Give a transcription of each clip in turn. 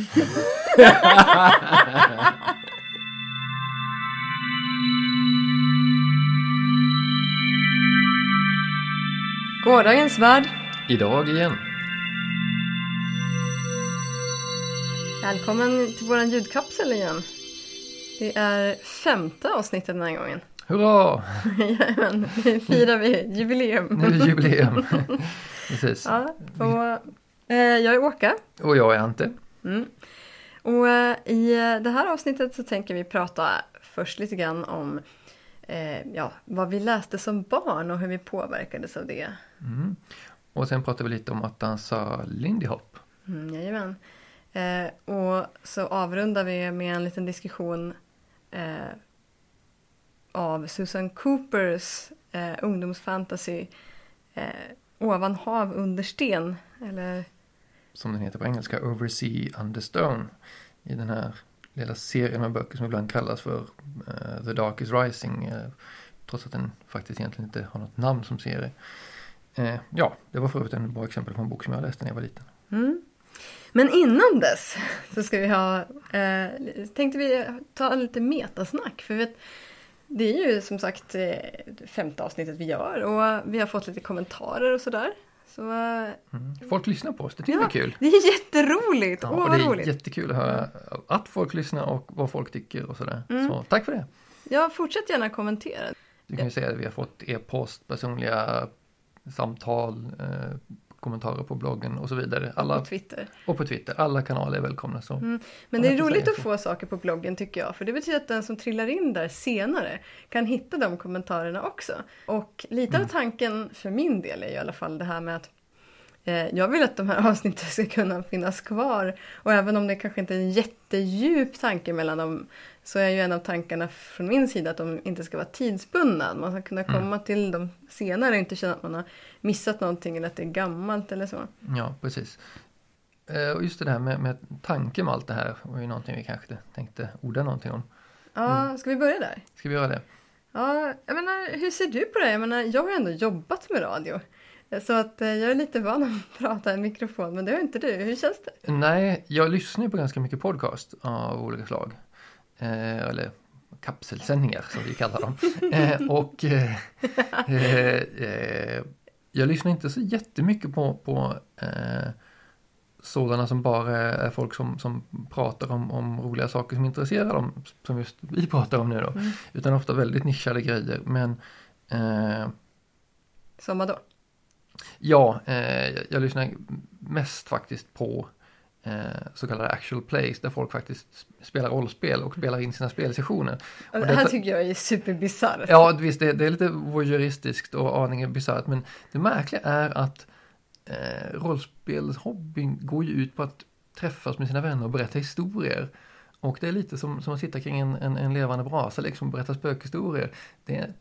Gårdagens värld. Idag igen. Välkommen till våran ljudkapsel igen. Det är femte avsnittet den här gången. Hurra! Jajamän, nu firar vi jubileum. Nu är det jubileum. Precis. Ja, och, eh, jag är Åka. Och jag är Ante. Mm. Och eh, i eh, det här avsnittet så tänker vi prata först lite grann om eh, ja, vad vi läste som barn och hur vi påverkades av det. Mm. Och sen pratar vi lite om att dansa Lindy Hop. Mm, jajamän. Eh, och så avrundar vi med en liten diskussion eh, av Susan Coopers eh, ungdomsfantasy eh, Ovan hav under sten. Eller, som den heter på engelska, Oversea Under Stone. I den här lilla serien med böcker som ibland kallas för uh, The Dark is Rising. Uh, trots att den faktiskt egentligen inte har något namn som serie. Uh, ja, det var för övrigt en bra exempel på en bok som jag läste när jag var liten. mm. Men innan dess så ska vi ha, eh, tänkte vi ta lite metasnack. För vet, det är ju som sagt femte avsnittet vi gör och vi har fått lite kommentarer och sådär. Så Mm. Folk lyssnar på oss, det tycker jag Ja, är kul. det är jätteroligt! Ja, och det är roligt! jättekul att höra att folk lyssnar och vad folk tycker och sådär. Mm. Så tack för det. Ja, fortsätt gärna kommentera. Du kan ju säga att vi har fått e-post, personliga samtal, eh, kommentarer på bloggen och så vidare. På Alla, Twitter. och på Twitter. Alla kanaler är välkomna. Så. Mm. Men det är roligt att få saker på bloggen tycker jag. För det betyder att den som trillar in där senare kan hitta de kommentarerna också. Och lite Mm. av tanken för min del är i alla fall det här med att jag vill att de här avsnitten ska kunna finnas kvar. Och även om det kanske inte är en jättedjup tanke mellan dem så är ju en av tankarna från min sida att de inte ska vara tidsbundna. Man ska kunna Mm. komma till dem senare och inte känna att man har missat någonting eller att det är gammalt eller så. Ja, precis. Eh, och just det där med, med tanke med allt det här var ju någonting vi kanske tänkte orda någonting om. Ja, ska vi börja där? Ska vi göra det? Ja, jag menar, hur ser du på det? Jag menar, jag har ju ändå jobbat med radio. Så att eh, jag är lite van att prata i mikrofon, men det har inte du. Hur känns det? Nej, jag lyssnar ju på ganska mycket podcast av olika slag. Eh, eller kapselsändningar som vi kallar dem. eh, och eh, eh, eh, jag lyssnar inte så jättemycket på, på sådana som bara är folk som, som pratar om, om roliga saker som intresserar dem, som just vi pratar om nu då. Mm. Utan ofta väldigt nischade grejer. Men Som vadå? Ja, eh, jag, lyssnar mest faktiskt på eh, så kallade actual plays där folk faktiskt spelar rollspel och spelar in sina spelsessioner. Det Och här tycker jag är superbisarrt. Ja, visst, det, det är lite voyeuristiskt och aningen bisarrt men det märkliga är att eh, rollspelshobbyn går ju ut på att träffas med sina vänner och berätta historier. Och det är lite som, som att sitta kring en, en, en levande brasa liksom och berätta spökhistorier. Det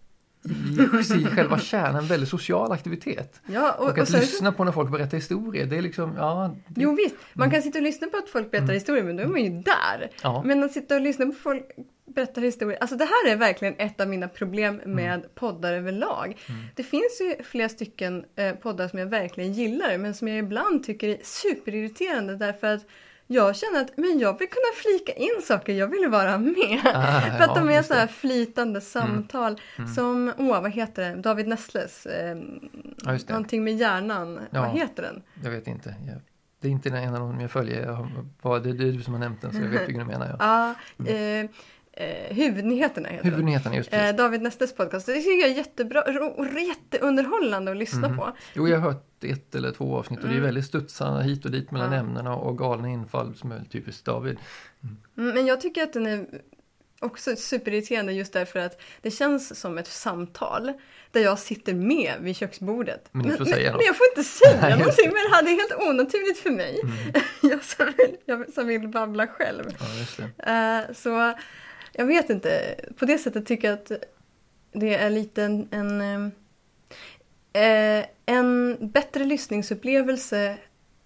i sig själva kärnan en väldigt social aktivitet. Ja, och, Och, och att sen, lyssna på när folk berättar historier, det är liksom, ja. Det, Jo visst, man kan sitta och lyssna på att folk berättar Mm. historier, men då är man ju där. ja. Men att sitta och lyssna på folk berättar historier, alltså det här är verkligen ett av mina problem med poddar överlag. Mm. Det finns ju flera stycken eh, poddar som jag verkligen gillar, men som jag ibland tycker är superirriterande därför att jag känner att men jag vill kunna flika in saker, jag vill vara med. Ah, För att ja, de är så här flytande samtal Mm. som, åh vad heter det, David Nessles, eh, Ja, någonting med hjärnan, Ja. vad heter den? Jag vet inte. Jag, det är inte den ena av dem jag följer. Jag, har- det, är du som har nämnt den så jag vet vilken du menar. Ja. Ja, eh, eh, huvudnyheterna heter. Huvudnyheterna just Eh. David Nessles podcast. Det tycker jag är jättebra och jätteunderhållande att lyssna Mhm. på. Jo, jag har hört ett eller två avsnitt och det är Mm. väldigt studsande hit och dit mellan Ja. ämnena och galna infall som är typiskt David. Mm, Men jag tycker att den är också superirriterande just därför att det känns som ett samtal där jag sitter med vid köksbordet. Men inte får men, men jag får inte säga Nej, någonting, men det är helt onaturligt för mig. Mm. jag, som vill, jag som vill babbla själv. Ja. Eh, så jag vet inte, på det sättet tycker jag att det är lite en, en, eh, en bättre lyssningsupplevelse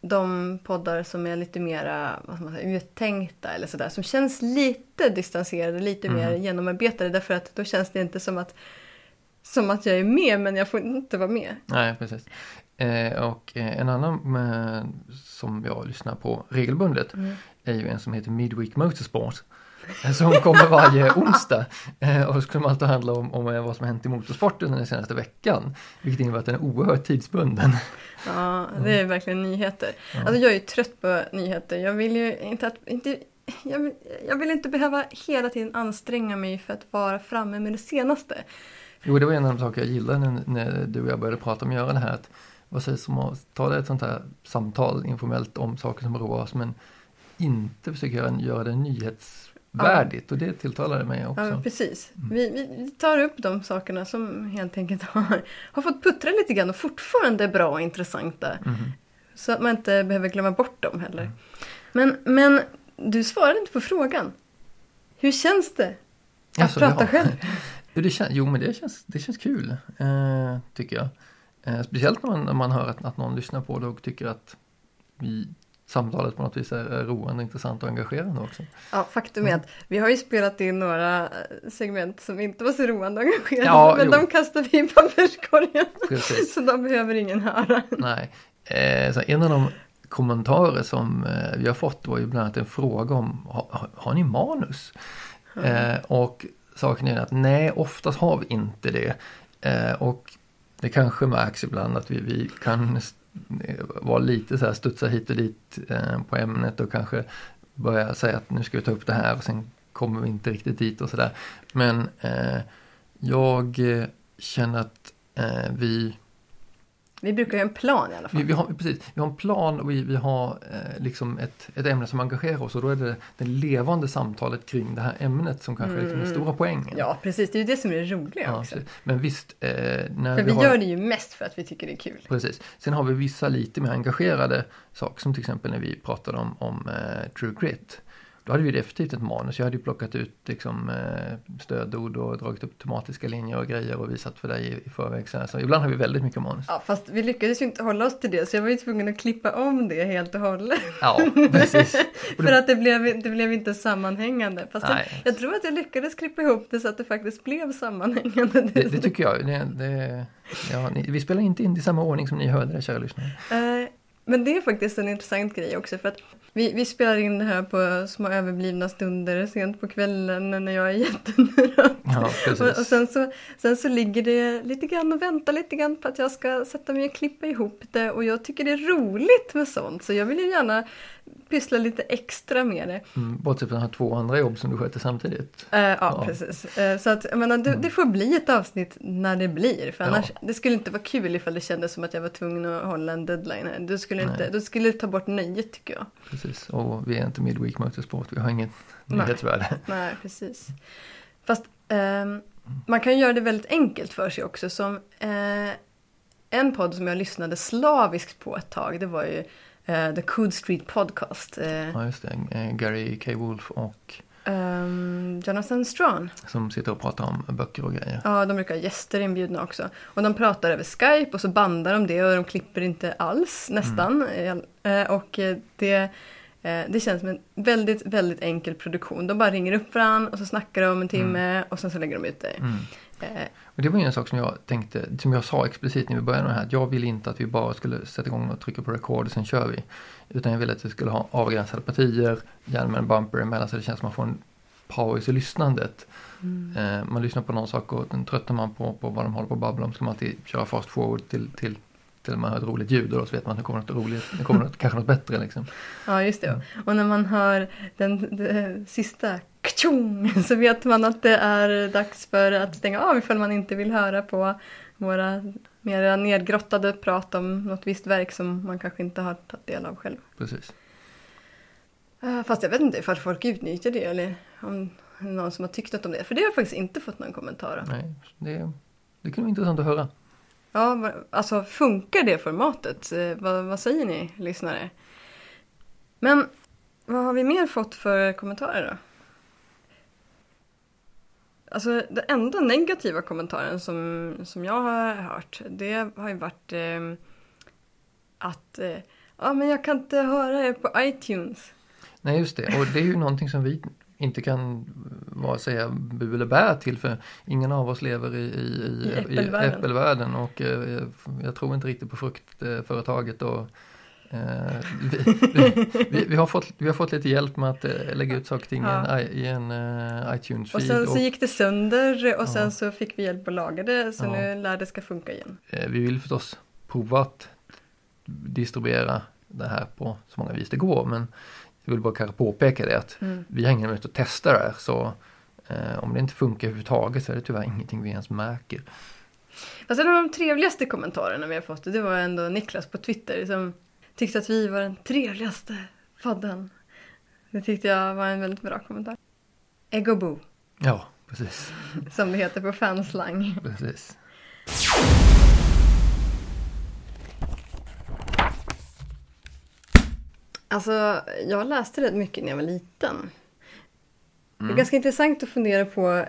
de poddar som är lite mera vad man säga, uttänkta eller sådär. Som känns lite distanserade, lite Mhm. mer genomarbetade. Därför att då känns det inte som att, som att jag är med men jag får inte vara med. Nej, precis. Eh, och eh, en annan eh, som jag lyssnar på regelbundet Mm. är ju en som heter Midweek Motorsport. Som kommer varje onsdag. Eh, och så skulle man alltid handla om, om eh, vad som har hänt i motorsporten den senaste veckan. Vilket innebär att den är oerhört tidsbunden. Ja, det är verkligen nyheter. Ja. Alltså jag är ju trött på nyheter. Jag vill ju inte att... Inte, jag, vill, jag vill inte behöva hela tiden anstränga mig för att vara framme med det senaste. Jo, det var en av de saker jag gillade när, när du och jag började prata om att göra det här. Att, vad sägs om att ta ett sånt här samtal informellt om saker som oroar oss men inte försöka göra, göra det nyhetsvärdigt och det tilltalade mig också. Ja, precis. Mm. Vi, vi tar upp de sakerna som helt enkelt har, har fått puttra lite grann och fortfarande är bra och intressanta. Mhm. Så att man inte behöver glömma bort dem heller. Mm. Men, men du svarade inte på frågan. Hur känns det att Alltså, prata ja. själv? Jo, det känns, jo, men det känns, det känns kul, eh, tycker jag. Eh, speciellt när man, när man hör att, att någon lyssnar på det och tycker att vi, samtalet på något vis är, roande, intressant och engagerande också. Ja, faktum är att vi har ju spelat in några eh, segment som inte var så roande och engagerande. Ja, men jo. de kastar vi i papperskorgen. Precis. Så de behöver ingen höra. Nej. Eh, så en av de kommentarer som eh, vi har fått var ju bland annat en fråga om ha, ha, har ni manus? Eh, och saken är att nej, oftast har vi inte det. Eh, och det kanske märks ibland att vi, vi kan var lite så här studsa hit och dit eh, på ämnet och kanske börja säga att nu ska vi ta upp det här och sen kommer vi inte riktigt dit och sådär. Men eh, jag eh, känner att eh, vi vi brukar ju ha en plan i alla fall. vi, vi, har, precis, vi har en plan och vi, vi har eh, liksom ett, ett ämne som engagerar oss och då är det det levande samtalet kring det här ämnet som kanske är liksom den Mm. stora poängen. Ja, precis. Det är ju det som är det roliga Ja, också. precis. Men visst, eh, när För vi har, gör det ju mest för att vi tycker det är kul. Precis. Sen har vi vissa lite mer engagerade saker som till exempel när vi pratade om, om eh, True Grit. Då hade vi definitivt ett manus. Jag hade ju plockat ut liksom, eh, stödord och dragit upp tematiska linjer och grejer och visat för dig i, förväg. Så, ibland har vi väldigt mycket manus. Ja, fast vi lyckades ju inte hålla oss till det så jag var ju tvungen att klippa om det helt och hållet. Ja, precis. För att det blev, det blev inte sammanhängande. Fast jag, nej, jag tror att jag lyckades klippa ihop det så att det faktiskt blev sammanhängande. det, det tycker jag. Det, det, ja, ni, vi spelar inte in i samma ordning som ni hörde det, kära lyssnare. Eh, Men det är faktiskt en intressant grej också för att vi, vi spelar in det här på små överblivna stunder sent på kvällen när jag är jättenöjd. Ja, Och, och sen, så, sen så ligger det lite grann och väntar lite grann på att jag ska sätta mig och klippa ihop det och jag tycker det är roligt med sånt så jag vill ju gärna pyssla lite extra med det. Mm, bortsett från de här två andra jobb som du sköter samtidigt. Eh, ja, Ja. precis. Eh, så att, jag menar, det, det får bli ett avsnitt när det blir. För Ja. annars, det skulle inte vara kul ifall det kändes som att jag var tvungen att hålla en deadline. här. Då skulle, inte, Nej. då skulle det ta bort nöjet tycker jag. Precis. Och vi är inte Midweek Motorsport, vi har inget Nej. nyhetsvärde. Nej, precis. Fast ehm, man kan ju göra det väldigt enkelt för sig också. Som eh, en podd som jag lyssnade slaviskt på ett tag, det var ju eh, The Cood Street Podcast. Eh, Ja, just det. Eh, Gary K. Wolf och ehm, Jonathan Strawn. som sitter och pratar om böcker och grejer. Ja, de brukar ha gäster inbjudna också. Och de pratar över Skype och så bandar de det och de klipper inte alls nästan. Eh, Och eh, det, eh, det känns som en väldigt, väldigt enkel produktion. De bara ringer upp varandra och så snackar de en timme och sen så lägger de ut det. Mm. Och det var ju en sak som jag tänkte, som jag sa explicit när vi började med det här, att jag ville inte att vi bara skulle sätta igång och trycka på record och sen kör vi. Utan jag ville att vi skulle ha avgränsade partier, gärna med en bumper emellan så det känns som att man får en paus i lyssnandet. Mm. Eh, man lyssnar på någon sak och den tröttnar man på, på vad de håller på att babbla om så ska man alltid köra fast forward till, till, till man hör ett roligt ljud och då så vet man att det kommer något roligt, det kommer något, kanske något bättre liksom. Ja, just det. Och när man hör den, den sista ktjong så vet man att det är dags för att stänga av ifall man inte vill höra på våra mer nedgrottade prat om något visst verk som man kanske inte har tagit del av själv. Precis. Fast jag vet inte ifall folk utnyttjar det eller om någon som har tyckt något om det. För det har jag faktiskt inte fått någon kommentar om. Nej, det, det kunde vara intressant att höra. Ja, alltså funkar det formatet? Eh, vad, vad säger ni lyssnare? Men vad har vi mer fått för kommentarer då? Alltså den enda negativa kommentaren som, som jag har hört det har ju varit eh, att eh, ja men jag kan inte höra er på iTunes. Nej, just det. Och det är ju någonting som vi inte kan vare säga bu eller bä till för ingen av oss lever i, i, I äppelvärlden. i äppelvärlden och eh, jag tror inte riktigt på fruktföretaget och eh, vi, vi, vi, vi, har fått, vi har fått lite hjälp med att eh, lägga ut saker och ting Ja. i en, i en uh, iTunes-feed. Och sen så gick det sönder och Ja. sen så fick vi hjälp att laga det så Ja. nu lär det ska funka igen. Eh, Vi vill förstås prova att distribuera det här på så många vis det går men jag vill bara kanske påpeka det att Mm. vi har ingen möjlighet att testa det här så eh, om det inte funkar överhuvudtaget så är det tyvärr ingenting vi ens märker. Fast en av de trevligaste kommentarerna vi har fått det var ändå Niklas på Twitter som tyckte att vi var den trevligaste podden. Det tyckte jag var en väldigt bra kommentar. Egobo, Ja, precis. som det heter på fanslang. precis. Alltså, jag läste rätt mycket när jag var liten. Det är Mm. ganska intressant att fundera på,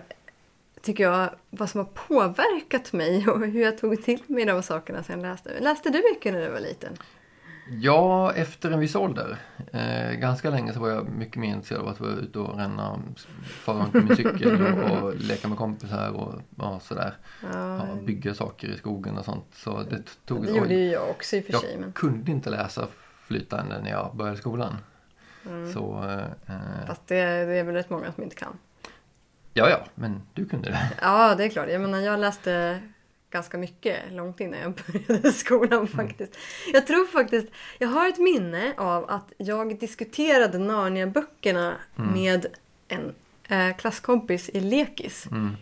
tycker jag, vad som har påverkat mig och hur jag tog till mig de sakerna sen jag läste. Läste du mycket när du var liten? Ja, efter en viss ålder. Eh, ganska länge så var jag mycket mer intresserad av att vara ute och ränna, fara runt min cykel och, och leka med kompisar och ja, sådär. Ja, Ja, bygga saker i skogen och sånt. Så det tog det gjorde ju jag också i och för Jag sig. Men, kunde inte läsa flytande när jag började skolan. mm. Så, eh, eh, Fast det, det är väl rätt många som inte kan. ja, ja, men du kunde det. Ja, det är klart. Jag menar, jag läste ganska mycket långt innan jag började skolan faktiskt. Jag tror faktiskt, jag har ett minne av att jag diskuterade Narnia-böckerna Mm. med en eh, klasskompis i lekis. Mm.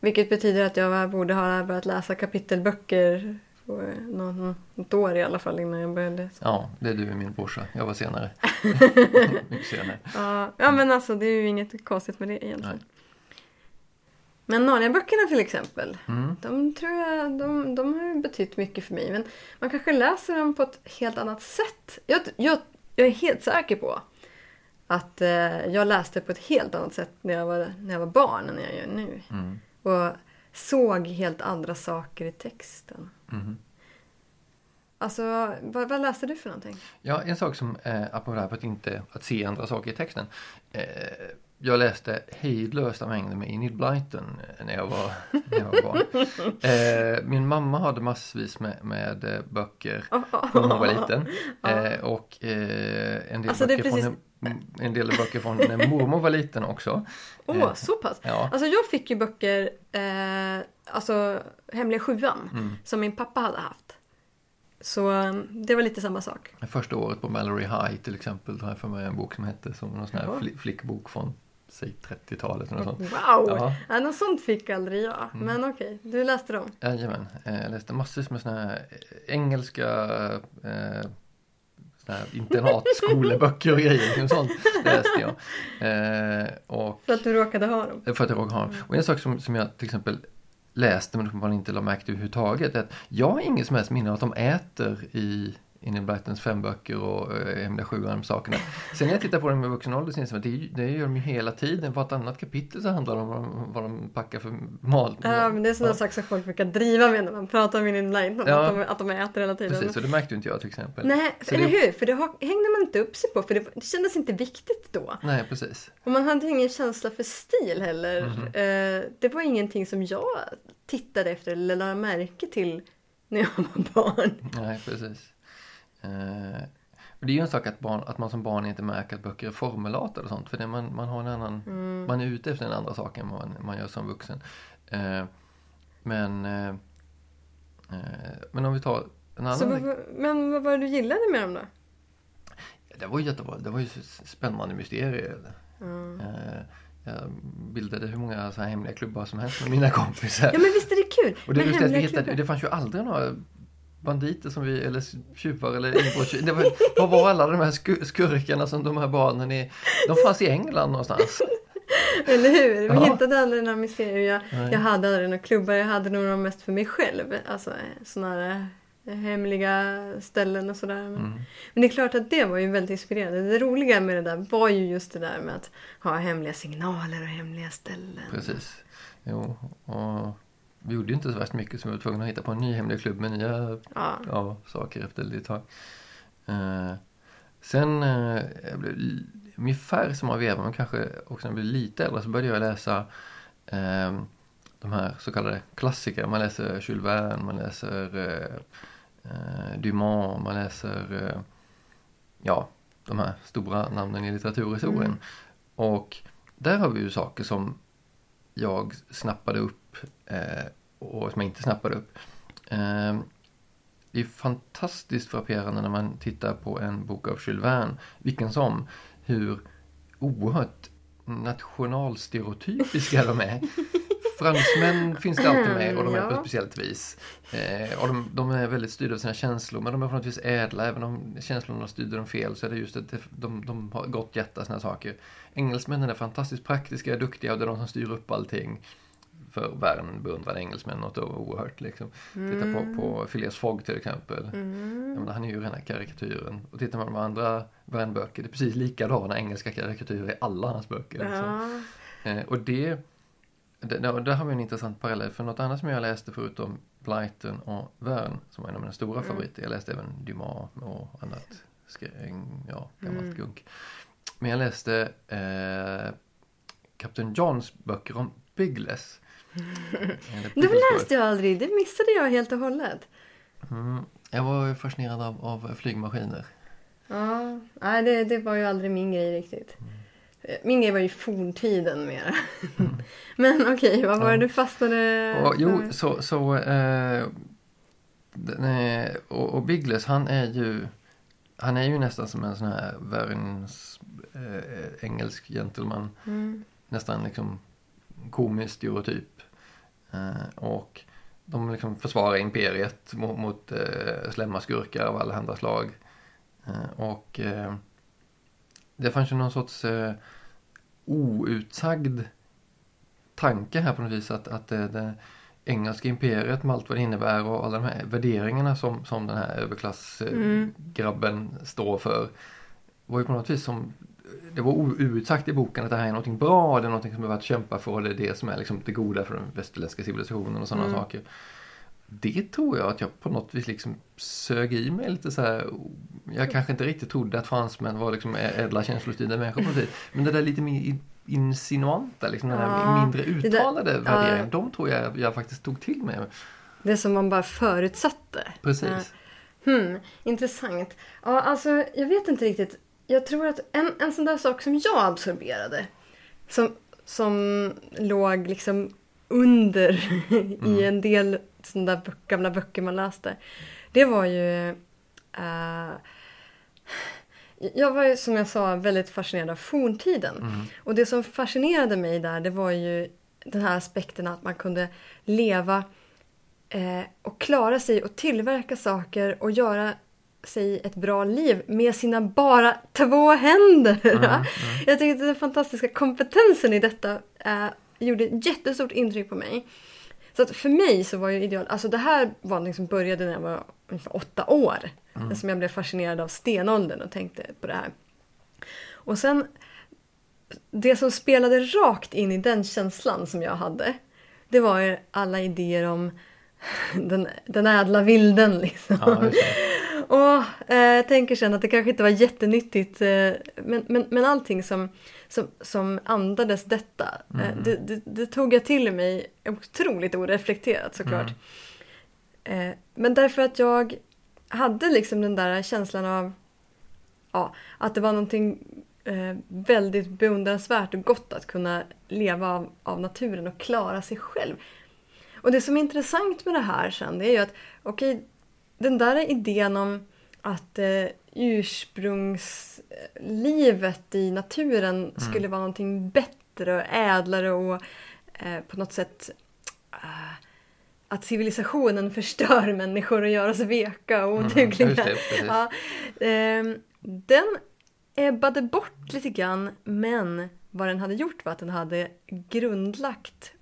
Vilket betyder att jag borde ha börjat läsa kapitelböcker på eh, något, något år i alla fall innan jag började. Ja, det är du och min brorsa. Jag var senare. Mycket senare. Ja, ja men alltså det är ju inget konstigt med det egentligen. Nej. Men Narnia-böckerna till exempel. Mm. De tror jag, de, de har betytt mycket för mig. Men man kanske läser dem på ett helt annat sätt. Jag, jag, jag är helt säker på att eh, jag läste på ett helt annat sätt när jag var, när jag var barn än jag gör nu. Mm. Och såg helt andra saker i texten. Mm. Alltså, vad, vad läste du för någonting? Ja, en sak som, eh, apropå det här på att inte att se andra saker i texten. Eh, jag läste hejdlösa mängder med Enid Blyton eh, när jag var, när jag var barn. Eh, min mamma hade massvis med, med eh, böcker från hon var liten. Eh, och eh, en, del Alltså, böcker precis- från, när- en del böcker från när mormor var liten också. Åh, Eh, så pass! Ja. Alltså jag fick ju böcker, alltså Hemliga Sjuan, Mm. som min pappa hade haft. Så det var lite samma sak. Första året på Mallory High till exempel, då har jag för mig en bok som hette som någon sån här fli- flickbok från säg 30-talet eller något sånt. Wow! Ja. Ja. något sånt fick aldrig jag. Mm. Men okej, du läste dem. Jajamän, eh, jag läste massvis med såna här eh, engelska eh, såna här internatskoleböcker och grejer. Och sånt läste jag. Eh, och För att du råkade ha dem. för att jag råkade ha dem. Och en sak som, som jag till exempel läste men man inte la märke till överhuvudtaget är att jag har ingen som helst minne av att de äter i Enid Blytons fem böcker och äh, Hemliga sjuan sakerna. Sen när jag tittar på dem i vuxen ålder så inser jag att det, det gör de ju hela tiden. Vartannat kapitel så handlar det om vad de, vad de packar för mat. Ja, men det är sådana Ja. saker som folk brukar driva med när man pratar med din blind. Ja. Att, de, att de äter hela tiden. Precis, och det märkte ju inte jag till exempel. Nej, Så eller det- hur? För det hängde man inte upp sig på för det, det kändes inte viktigt då. Nej, precis. Och man hade ju ingen känsla för stil heller. Mhm. Eh, det var ingenting som jag tittade efter eller lade märke till när jag var barn. Nej, precis. Eh, det är ju en sak att, barn, att man som barn inte märker att böcker är formulartade och sånt. För det man, man har en annan, Mm. man är ute efter en andra sak än vad man, man gör som vuxen. Eh, men, eh, eh, men om vi tar en annan... Så, vad, men vad var det du gillade med dem då? Det var ju jättebra. Det var ju spännande mysterier. Mm. Eh, jag bildade hur många så här hemliga klubbar som helst med mina kompisar. Ja men visst är det kul! Och det, med just det, klubbar. det fanns ju aldrig några banditer som vi, eller tjuvar eller inbrottstjuvar. Var- Var alla de här sku- skurkarna som de här barnen är? De fanns i England någonstans. Eller hur? Vi Ja. hittade aldrig några mysterier. Jag, Nej. jag hade aldrig några klubbar. Jag hade nog dem mest för mig själv. Alltså sådana här eh, hemliga ställen och sådär. Men, Mm. men det är klart att det var ju väldigt inspirerande. Det roliga med det där var ju just det där med att ha hemliga signaler och hemliga ställen. Precis. Jo, och vi gjorde ju inte så värst mycket så vi var tvungna att hitta på en ny hemlig klubb med nya Ja. ja, saker efter ett tag. Eh, sen, eh, jag blev ungefär samma veva, men kanske också när jag blev lite äldre, så började jag läsa eh, de här så kallade klassiker. Man läser Jules Verne, man läser eh, eh, Dumas, man läser eh, ja, de här stora namnen i litteraturhistorien. Mm. Och där har vi ju saker som jag snappade upp eh, och som jag inte snappade upp. Eh, det är fantastiskt frapperande när man tittar på en bok av Jules Verne, vilken som, hur oerhört nationalstereotypiska de är. Fransmän finns det alltid med och de är på ett speciellt vis. Eh, och de, de, är väldigt styrda av sina känslor men de är på något vis ädla. Även om känslorna styrde dem fel så är det just att de, de har gott hjärta sådana saker. Engelsmännen är fantastiskt praktiska, duktiga och det är de som styr upp allting för världen beundrar engelsmän något oerhört. Liksom. Mm. Titta på, på Phileas Fogg till exempel. Mm. Menar, han är ju rena karikatyren. Och tittar man på de andra Värnböcker, det är precis likadana engelska karikatyrer i alla hans böcker. Liksom. Ja. Eh, och det, det, där har vi en intressant parallell. För något annat som jag läste förutom Blyton och Verne, som var en av mina stora mm. favoriter. Jag läste även Dumas och annat ja, gammalt mm. gunk. Men jag läste eh, Kapten Johns böcker om Biggles. De läste jag aldrig, det missade jag helt och hållet. Mm. Jag var fascinerad av, av flygmaskiner. Ja, nej det, det var ju aldrig min grej riktigt. Mm. Min grej var ju forntiden mer. Mm. Men okej, okay, vad var det du fastnade och, Jo, så, så eh, och, och Biggles han är ju han är ju nästan som en sån här världens eh, engelsk gentleman. Mm. Nästan liksom komisk stereotyp. Eh, och de liksom försvarar imperiet mot, mot eh, slemma skurkar av alla andra slag. Eh, och eh, det fanns ju någon sorts eh, outsagd tanke här på något vis att, att det, det engelska imperiet med allt vad det innebär och alla de här värderingarna som, som den här överklassgrabben mm. står för var ju på något vis som det var outsagt i boken att det här är någonting bra, det är någonting som är värt att kämpa för och det är det som är liksom det goda för den västerländska civilisationen och sådana mm. saker. Det tror jag att jag på något vis liksom sög i mig lite så här. Jag kanske inte riktigt trodde att fransmän var liksom ädla känslostyrda människor på vis. Men det där lite mer insinuanta, liksom den där mindre uttalade där, värderingen, ja. de tror jag jag faktiskt tog till mig. Det som man bara förutsatte. Precis. Hmm, intressant. Ja, alltså jag vet inte riktigt jag tror att en, en sån där sak som jag absorberade som, som låg liksom under mm. i en del sådana där gamla böcker man läste. Det var ju... Uh, jag var ju som jag sa väldigt fascinerad av forntiden. Mm. Och det som fascinerade mig där det var ju den här aspekten att man kunde leva eh, och klara sig och tillverka saker och göra sig ett bra liv med sina bara två händer. Mm, mm. Jag tycker att den fantastiska kompetensen i detta eh, gjorde jättestort intryck på mig. Så att för mig så var ju ideal, alltså det här var något som började när jag var ungefär åtta år. Mm. Som jag blev fascinerad av stenåldern och tänkte på det här. Och sen, det som spelade rakt in i den känslan som jag hade, det var ju alla idéer om den, den ädla vilden liksom. Ja, och eh, jag tänker sen att det kanske inte var jättenyttigt eh, men, men, men allting som, som, som andades detta eh, mm. det, det, det, tog jag till mig otroligt oreflekterat såklart. Mm. men därför att jag hade liksom den där känslan av ja, att det var någonting väldigt beundransvärt och gott att kunna leva av, av naturen och klara sig själv. Och det som är intressant med det här sen det är ju att okej, okay, den där idén om att eh, ursprungslivet i naturen mm. skulle vara någonting bättre och ädlare och eh, på något sätt eh, att civilisationen förstör människor och gör oss veka och odugliga. Mm, ja, eh, den ebbade bort lite grann men vad den hade gjort var att den hade grundlagt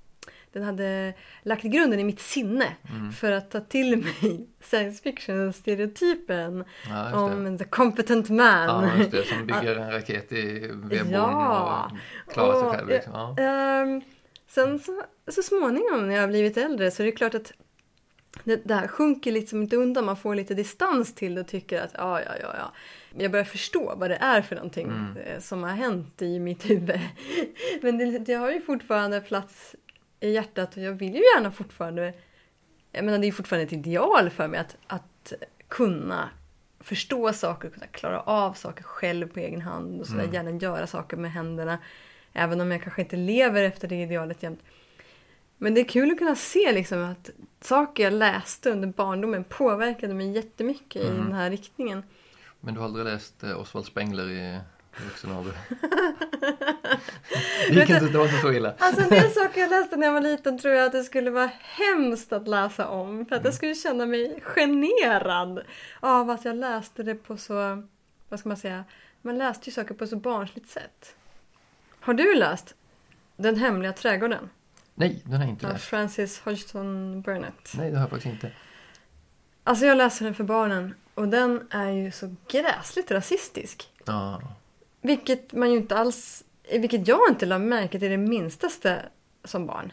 den hade lagt grunden i mitt sinne mm. för att ta till mig science fiction-stereotypen ja, om the competent man. Ja, just det, som bygger en raket i vedboden ja. och klarar sig själv. Liksom. Ja. Um, sen så, så småningom när jag har blivit äldre så är det klart att det där sjunker liksom inte undan, man får lite distans till det och tycker att ja, ja, ja, ja. Jag börjar förstå vad det är för någonting Mm. eh, som har hänt i mitt huvud. Men det, det har ju fortfarande plats i hjärtat och jag vill ju gärna fortfarande, jag menar det är fortfarande ett ideal för mig att, att kunna förstå saker, kunna klara av saker själv på egen hand och sådär, Mm. gärna göra saker med händerna. Även om jag kanske inte lever efter det idealet jämt. Men det är kul att kunna se liksom att saker jag läste under barndomen påverkade mig jättemycket i Mm. den här riktningen. Men du har aldrig läst eh, Oswald Spengler i vuxen ålder? det, gick inte, det var inte så illa. Alltså en del saker jag läste när jag var liten tror jag att det skulle vara hemskt att läsa om. För att jag skulle känna mig generad av att jag läste det på så, vad ska man säga, man läste ju saker på så barnsligt sätt. Har du läst Den hemliga trädgården? Nej, den har jag inte Av läst. Francis Hodgson Burnett. Nej, det har jag faktiskt inte. Alltså jag läser den för barnen och den är ju så gräsligt rasistisk. Ja, Vilket man ju inte alls, vilket jag inte lade märke till det minstaste som barn.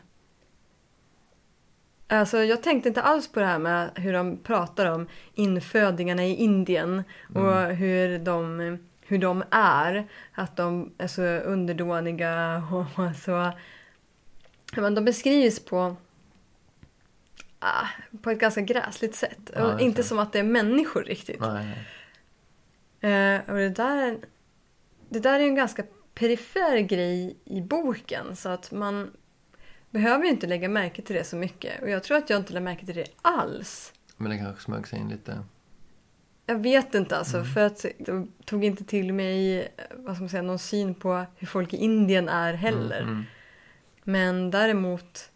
Alltså jag tänkte inte alls på det här med hur de pratar om infödingarna i Indien och hur de, hur de är. Att de är så underdåniga och så... Men de beskrivs på, ah, på ett ganska gräsligt sätt. Ja, inte som att det är människor riktigt. nej, nej. Eh, och det där, det där är en ganska perifer grej i boken så att man behöver ju inte lägga märke till det så mycket. Och jag tror att jag inte lade märke till det alls. Men det kanske smög sig in lite. Jag vet inte alltså för att jag tog inte till mig vad ska man säga, någon syn på hur folk i Indien är heller. Mm, mm. Men däremot,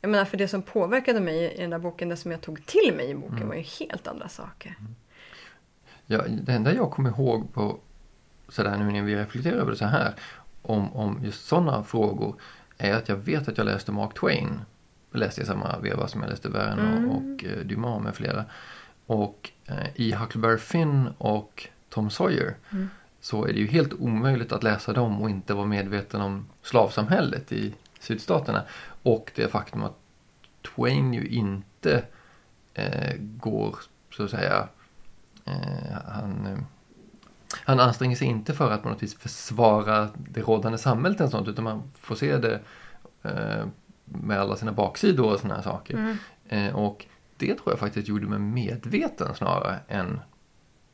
jag menar för det som påverkade mig i den där boken, det som jag tog till mig i boken Mm. var ju helt andra saker. Ja, det enda jag kommer ihåg på sådär nu när vi reflekterar över det så här om, om just sådana frågor är att jag vet att jag läste Mark Twain. Läste i samma veva som jag läste Verne Mm. och, och eh, Dumas med flera. Och eh, i Huckleberry Finn och Tom Sawyer Mm. så är det ju helt omöjligt att läsa dem och inte vara medveten om slavsamhället i sydstaterna. Och det faktum att Twain ju inte eh, går så att säga eh, han, eh, han anstränger sig inte för att på något vis försvara det rådande samhället eller sånt utan man får se det eh, med alla sina baksidor och såna här saker. Mm. Eh, och det tror jag faktiskt gjorde mig medveten snarare än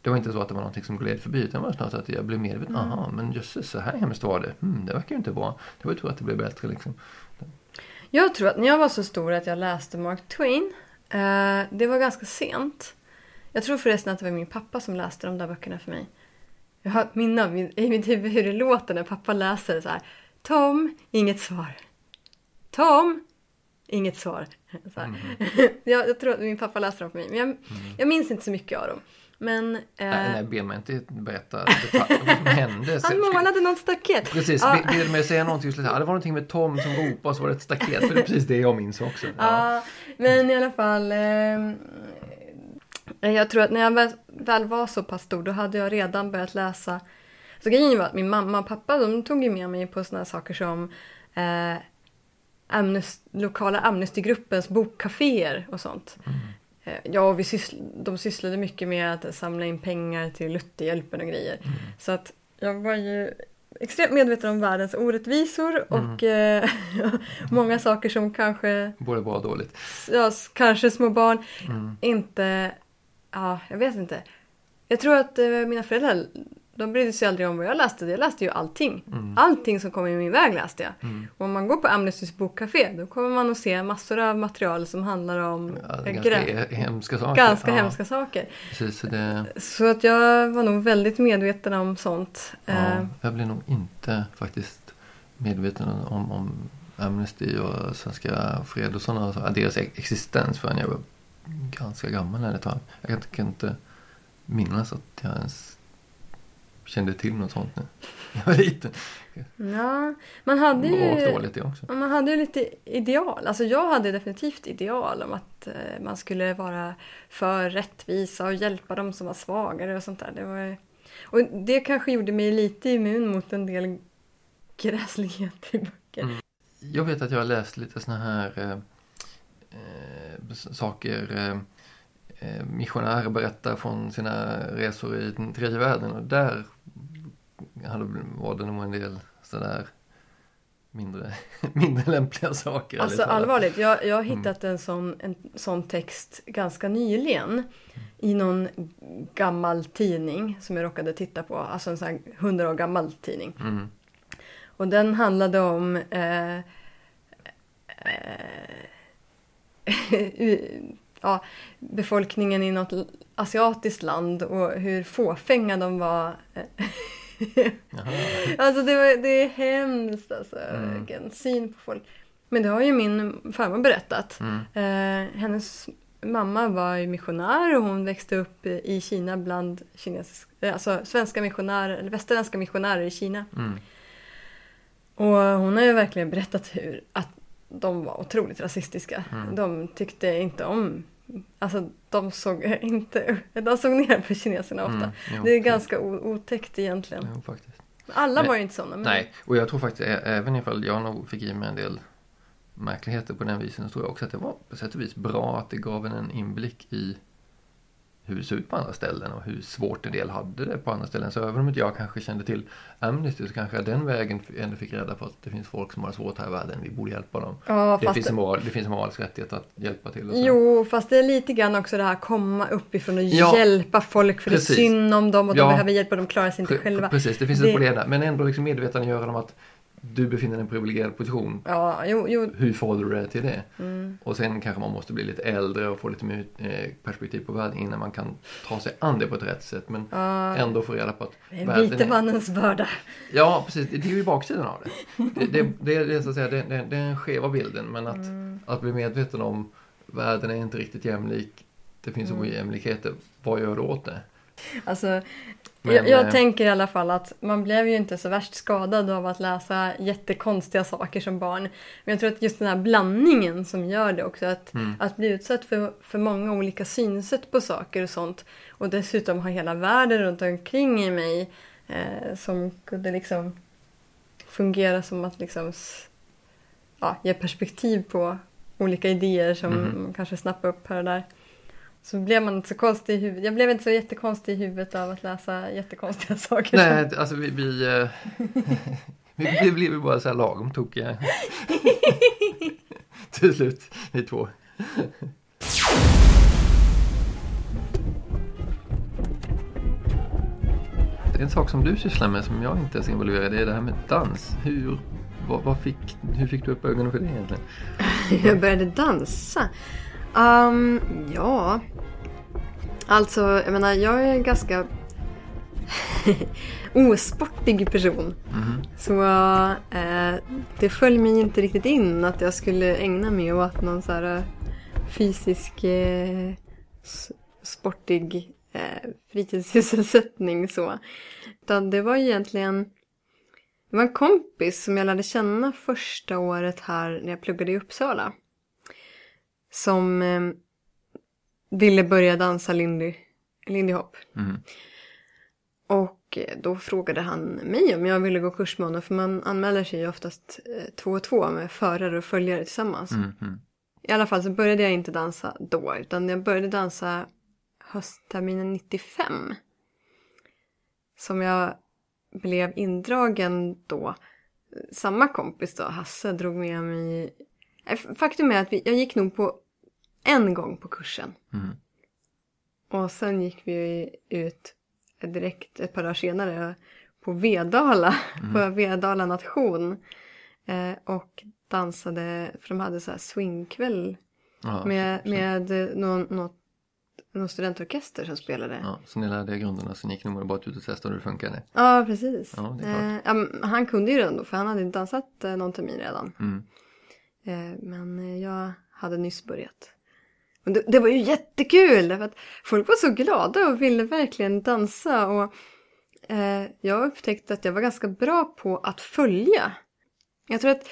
det var inte så att det var någonting som gled förbi utan det var snarare så att jag blev medveten. Mm. Aha, men jösses så här hemskt var det. Hmm, det verkar ju inte bra. Det var ju tur att det blev bättre liksom. Jag tror att när jag var så stor att jag läste Mark Twain, eh, det var ganska sent. Jag tror förresten att det var min pappa som läste de där böckerna för mig. Jag har ett minne av min- i mitt huvud hur det låter när pappa läser så här. Tom, inget svar. Tom, inget svar. Så. Mhm. jag, jag tror att min pappa läste dem för mig, men jag, jag minns inte så mycket av dem. Men eh, Nej, nej, be mig inte berätta vad som hände. Han målade något staket. Precis, Ja. be, be mig säga någonting just lite. Ja, det var någonting med Tom som ropade och så var det ett staket. För det är precis det jag minns också. Ja. Ja, men i alla fall. Eh, jag tror att när jag väl, var så pass stor då hade jag redan börjat läsa. Så grejen var att min mamma och pappa de tog ju med mig på här saker som eh, amnest, lokala Amnestygruppens bokkaféer och sånt. Eh, ja, och vi syssl, de sysslade mycket med att samla in pengar till Lutherhjälpen och grejer. Så att jag var ju extremt medveten om världens orättvisor och eh, många saker som kanske Både bra och dåligt. ja, kanske små barn Mm. inte... Ja, jag vet inte. Jag tror att eh, mina föräldrar, de brydde sig aldrig om vad jag läste. Jag läste ju allting. Mm. Allting som kom i min väg läste jag. Mm. Och om man går på Amnestys bokcafé då kommer man att se massor av material som handlar om Ja, eh, ganska grä- hemska saker. ganska ja, hemska saker. Precis, så det, Så att jag var nog väldigt medveten om sånt. Eh, ja, jag blev nog inte faktiskt medveten om, om Amnesty och Svenska Fred och sådana, så- deras existens förrän jag ganska gammal eller tag. Jag kan, inte minnas att jag ens kände till något sånt när jag var liten. ja, man hade ju... Dåligt också. Man hade ju lite ideal. Alltså jag hade definitivt ideal om att eh, man skulle vara för rättvisa och hjälpa dem som var svagare och sånt där. Det var, och det kanske gjorde mig lite immun mot en del gräsligheter i böcker. Mm. Jag vet att jag har läst lite såna här eh, eh, saker eh, eh, missionärer berättar från sina resor i den tredje världen och där var det nog en del sådär mindre, mindre lämpliga saker. Alltså allvarligt, jag, jag har Mm. hittat en sån, en sån text ganska nyligen i någon gammal tidning som jag råkade titta på, alltså en sån här hundra år gammal tidning. Mm. Och den handlade om eh, eh, ja, befolkningen i något asiatiskt land och hur fåfänga de var. Alltså det, var, det är hemskt alltså, Mm. vilken syn på folk. Men det har ju min farmor berättat. Mm. Eh, hennes mamma var missionär och hon växte upp i Kina bland kinesisk, eh, alltså svenska missionärer, eller västerländska missionärer i Kina. Mm. Och hon har ju verkligen berättat hur att de var otroligt rasistiska. Mm. De tyckte inte om, alltså de såg inte, de såg ner på kineserna ofta. Mm. Jo, Det är ganska o- otäckt egentligen. Jo, faktiskt. Alla var ju inte sådana. Men... Nej, och jag tror faktiskt även ifall jag nog fick i mig en del märkligheter på den visen så tror jag också att det var på sätt och vis bra att det gav en en inblick i hur det ser ut på andra ställen och hur svårt en del hade det på andra ställen. Så även om inte jag kanske kände till Amnesty så kanske jag den vägen ändå fick reda på att det finns folk som har svårt här i världen. Vi borde hjälpa dem. Ja, Det finns, en moral, det finns en moralisk rättighet att hjälpa till. Jo, fast det är lite grann också det här komma uppifrån och Ja, hjälpa folk för precis. det är synd om dem och de Ja. behöver hjälp och de klarar sig inte själva. Precis, det finns Det- ett problem där. Men ändå liksom medvetandegöra dem att du befinner dig i en privilegierad position. Ja, jo, jo. Hur förhåller du dig till det? Mm. Och sen kanske man måste bli lite äldre och få lite mer eh, perspektiv på världen innan man kan ta sig an det på ett rätt sätt. Men Ja, ändå få reda på att det är världen vite är- mannens börda. Ja, precis. Det är ju baksidan av det. Det, det, det, är- det, är så att säga, det, det, det är den skeva bilden. Men att, Mm. att bli medveten om världen är inte riktigt jämlik. Det finns Mm. ojämlikheter. Vad gör du åt det? Alltså, Men, jag, jag eh, tänker i alla fall att man blev ju inte så värst skadad av att läsa jättekonstiga saker som barn. Men jag tror att just den här blandningen som gör det också, att, Mm. att bli utsatt för, för många olika synsätt på saker och sånt och dessutom ha hela världen runt omkring i mig eh, som kunde liksom fungera som att liksom ja, ge perspektiv på olika idéer som man kanske snappade upp här och där. Så blev man inte så konstig i huvudet. Jag blev inte så jättekonstig i huvudet av att läsa jättekonstiga saker. Nej, alltså vi... vi eh, vi, vi blev ju bara så här lagom tokiga. Till slut, vi två. Det är en sak som du sysslar med som jag inte är så involverad i, det är det här med dans. Hur, vad, vad fick, hur fick du upp ögonen för det egentligen? Jag började dansa. Um, ja. Alltså, jag menar, jag är en ganska osportig person. Mhm. Så eh, det föll mig inte riktigt in att jag skulle ägna mig åt någon så här fysisk s- sportig eh, fritidssysselsättning så. Utan det var egentligen det var en kompis som jag lärde känna första året här när jag pluggade i Uppsala. Som eh, ville börja dansa lindy, lindy hop. Mhm. Och eh, då frågade han mig om jag ville gå kurs med honom. För man anmäler sig ju oftast eh, två och två med förare och följare tillsammans. Mm, mm. I alla fall så började jag inte dansa då. Utan jag började dansa höstterminen 95. Som jag blev indragen då. Samma kompis då, Hasse, drog med mig. Faktum är att vi, jag gick nog på en gång på kursen. Mm. Och sen gick vi ut direkt ett par dagar senare på Vedala, på Vedala nation. Eh, och dansade, för de hade så här swingkväll Ja, med, så, med någon, något, någon studentorkester som spelade. Ja, så ni lärde er grunderna, så ni gick nog bara ut och testade hur det funkade. Ja, precis. Ja. Eh, han kunde ju redan då, för han hade dansat eh, någon termin redan. Mm. Eh, men eh, jag hade nyss börjat. Och det, det var ju jättekul! Därför att folk var så glada och ville verkligen dansa. Och eh, jag upptäckte att jag var ganska bra på att följa. Jag tror att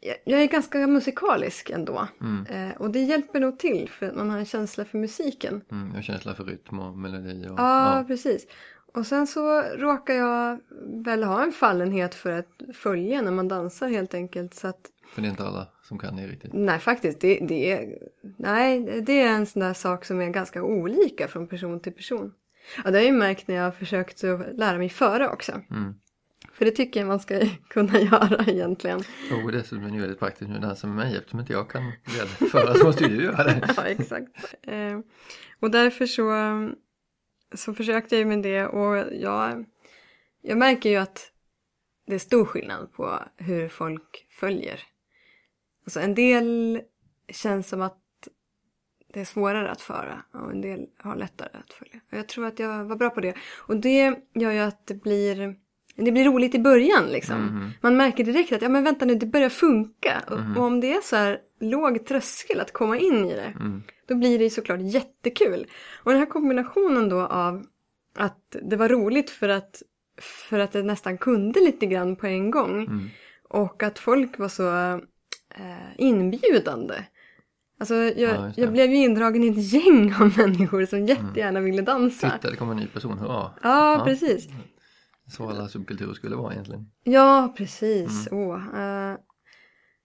jag, jag är ganska musikalisk ändå. Mm. Eh, och det hjälper nog till för att man har en känsla för musiken. Mm. Har känsla för rytm och melodi. Och, Ja, precis. och sen så råkar jag väl ha en fallenhet för att följa när man dansar helt enkelt. Så att, För det är inte alla som kan det riktigt. nej faktiskt, det, det, är, nej, det är en sån där sak som är ganska olika från person till person. Ja, det har jag ju märkt när jag har försökt att lära mig före också. Mm. För det tycker jag man ska kunna göra egentligen. Och dessutom är det väldigt praktiskt nu dansa med mig eftersom inte jag kan det föra så måste ju du göra det. Ja, exakt. Eh, och därför så, så försökte jag ju med det och jag, jag märker ju att det är stor skillnad på hur folk följer. Alltså en del känns som att det är svårare att föra och en del har lättare att följa. Och jag tror att jag var bra på det. Och det gör ju att det blir, det blir roligt i början liksom. Mhm. Man märker direkt att ja men vänta nu det börjar funka. Och, och om det är så här låg tröskel att komma in i det. Mm. Då blir det ju såklart jättekul. Och den här kombinationen då av att det var roligt för att, för att det nästan kunde lite grann på en gång. Mm. Och att folk var så inbjudande. Alltså jag, Ja, jag blev ju indragen i ett gäng av människor som jättegärna ville dansa. Titta, det kommer en ny person, hurra. Ja, precis. Så alla subkulturer skulle vara egentligen. Ja, precis. Mm. Åh, eh,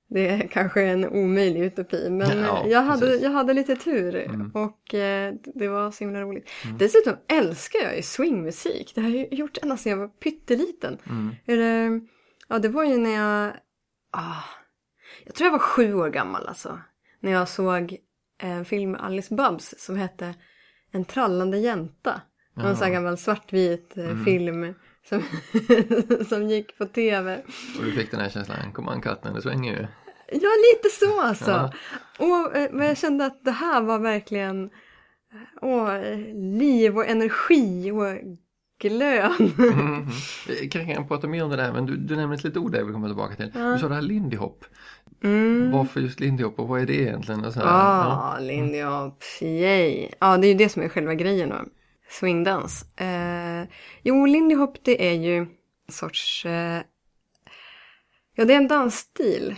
det är kanske en omöjlig utopi men Ja, jag, hade, precis. jag hade lite tur Mm. och eh, det var så himla roligt. Dessutom älskar jag ju swingmusik. Det har jag gjort ända sedan jag var pytteliten. Mm. Det, ja, det var ju när jag... Ah, jag tror jag var sju år gammal alltså. När jag såg en film med Alice Babs som hette En trallande jänta. Det var en sån här Ja. gammal svartvit eh, film som, som gick på tv. Och du fick den här känslan, kom an katten, det svänger ju. Ja, lite så alltså. Ja. Och, eh, men jag kände att det här var verkligen eh, åh, eh, liv och energi och glöd. Mhm. Vi kanske kan prata mer om det där, men du, du nämnde ett litet ord där jag vill komma tillbaka till. Du sa det här Lindy Hop. Mm. Varför just Lindy Hop och vad är det egentligen? Och så här, ja. Ah, Lindy Hop, yay. Ja, det är ju det som är själva grejen då. Swingdans. Eh, jo, Lindy Hop det är ju en sorts... Eh, ja, det är en dansstil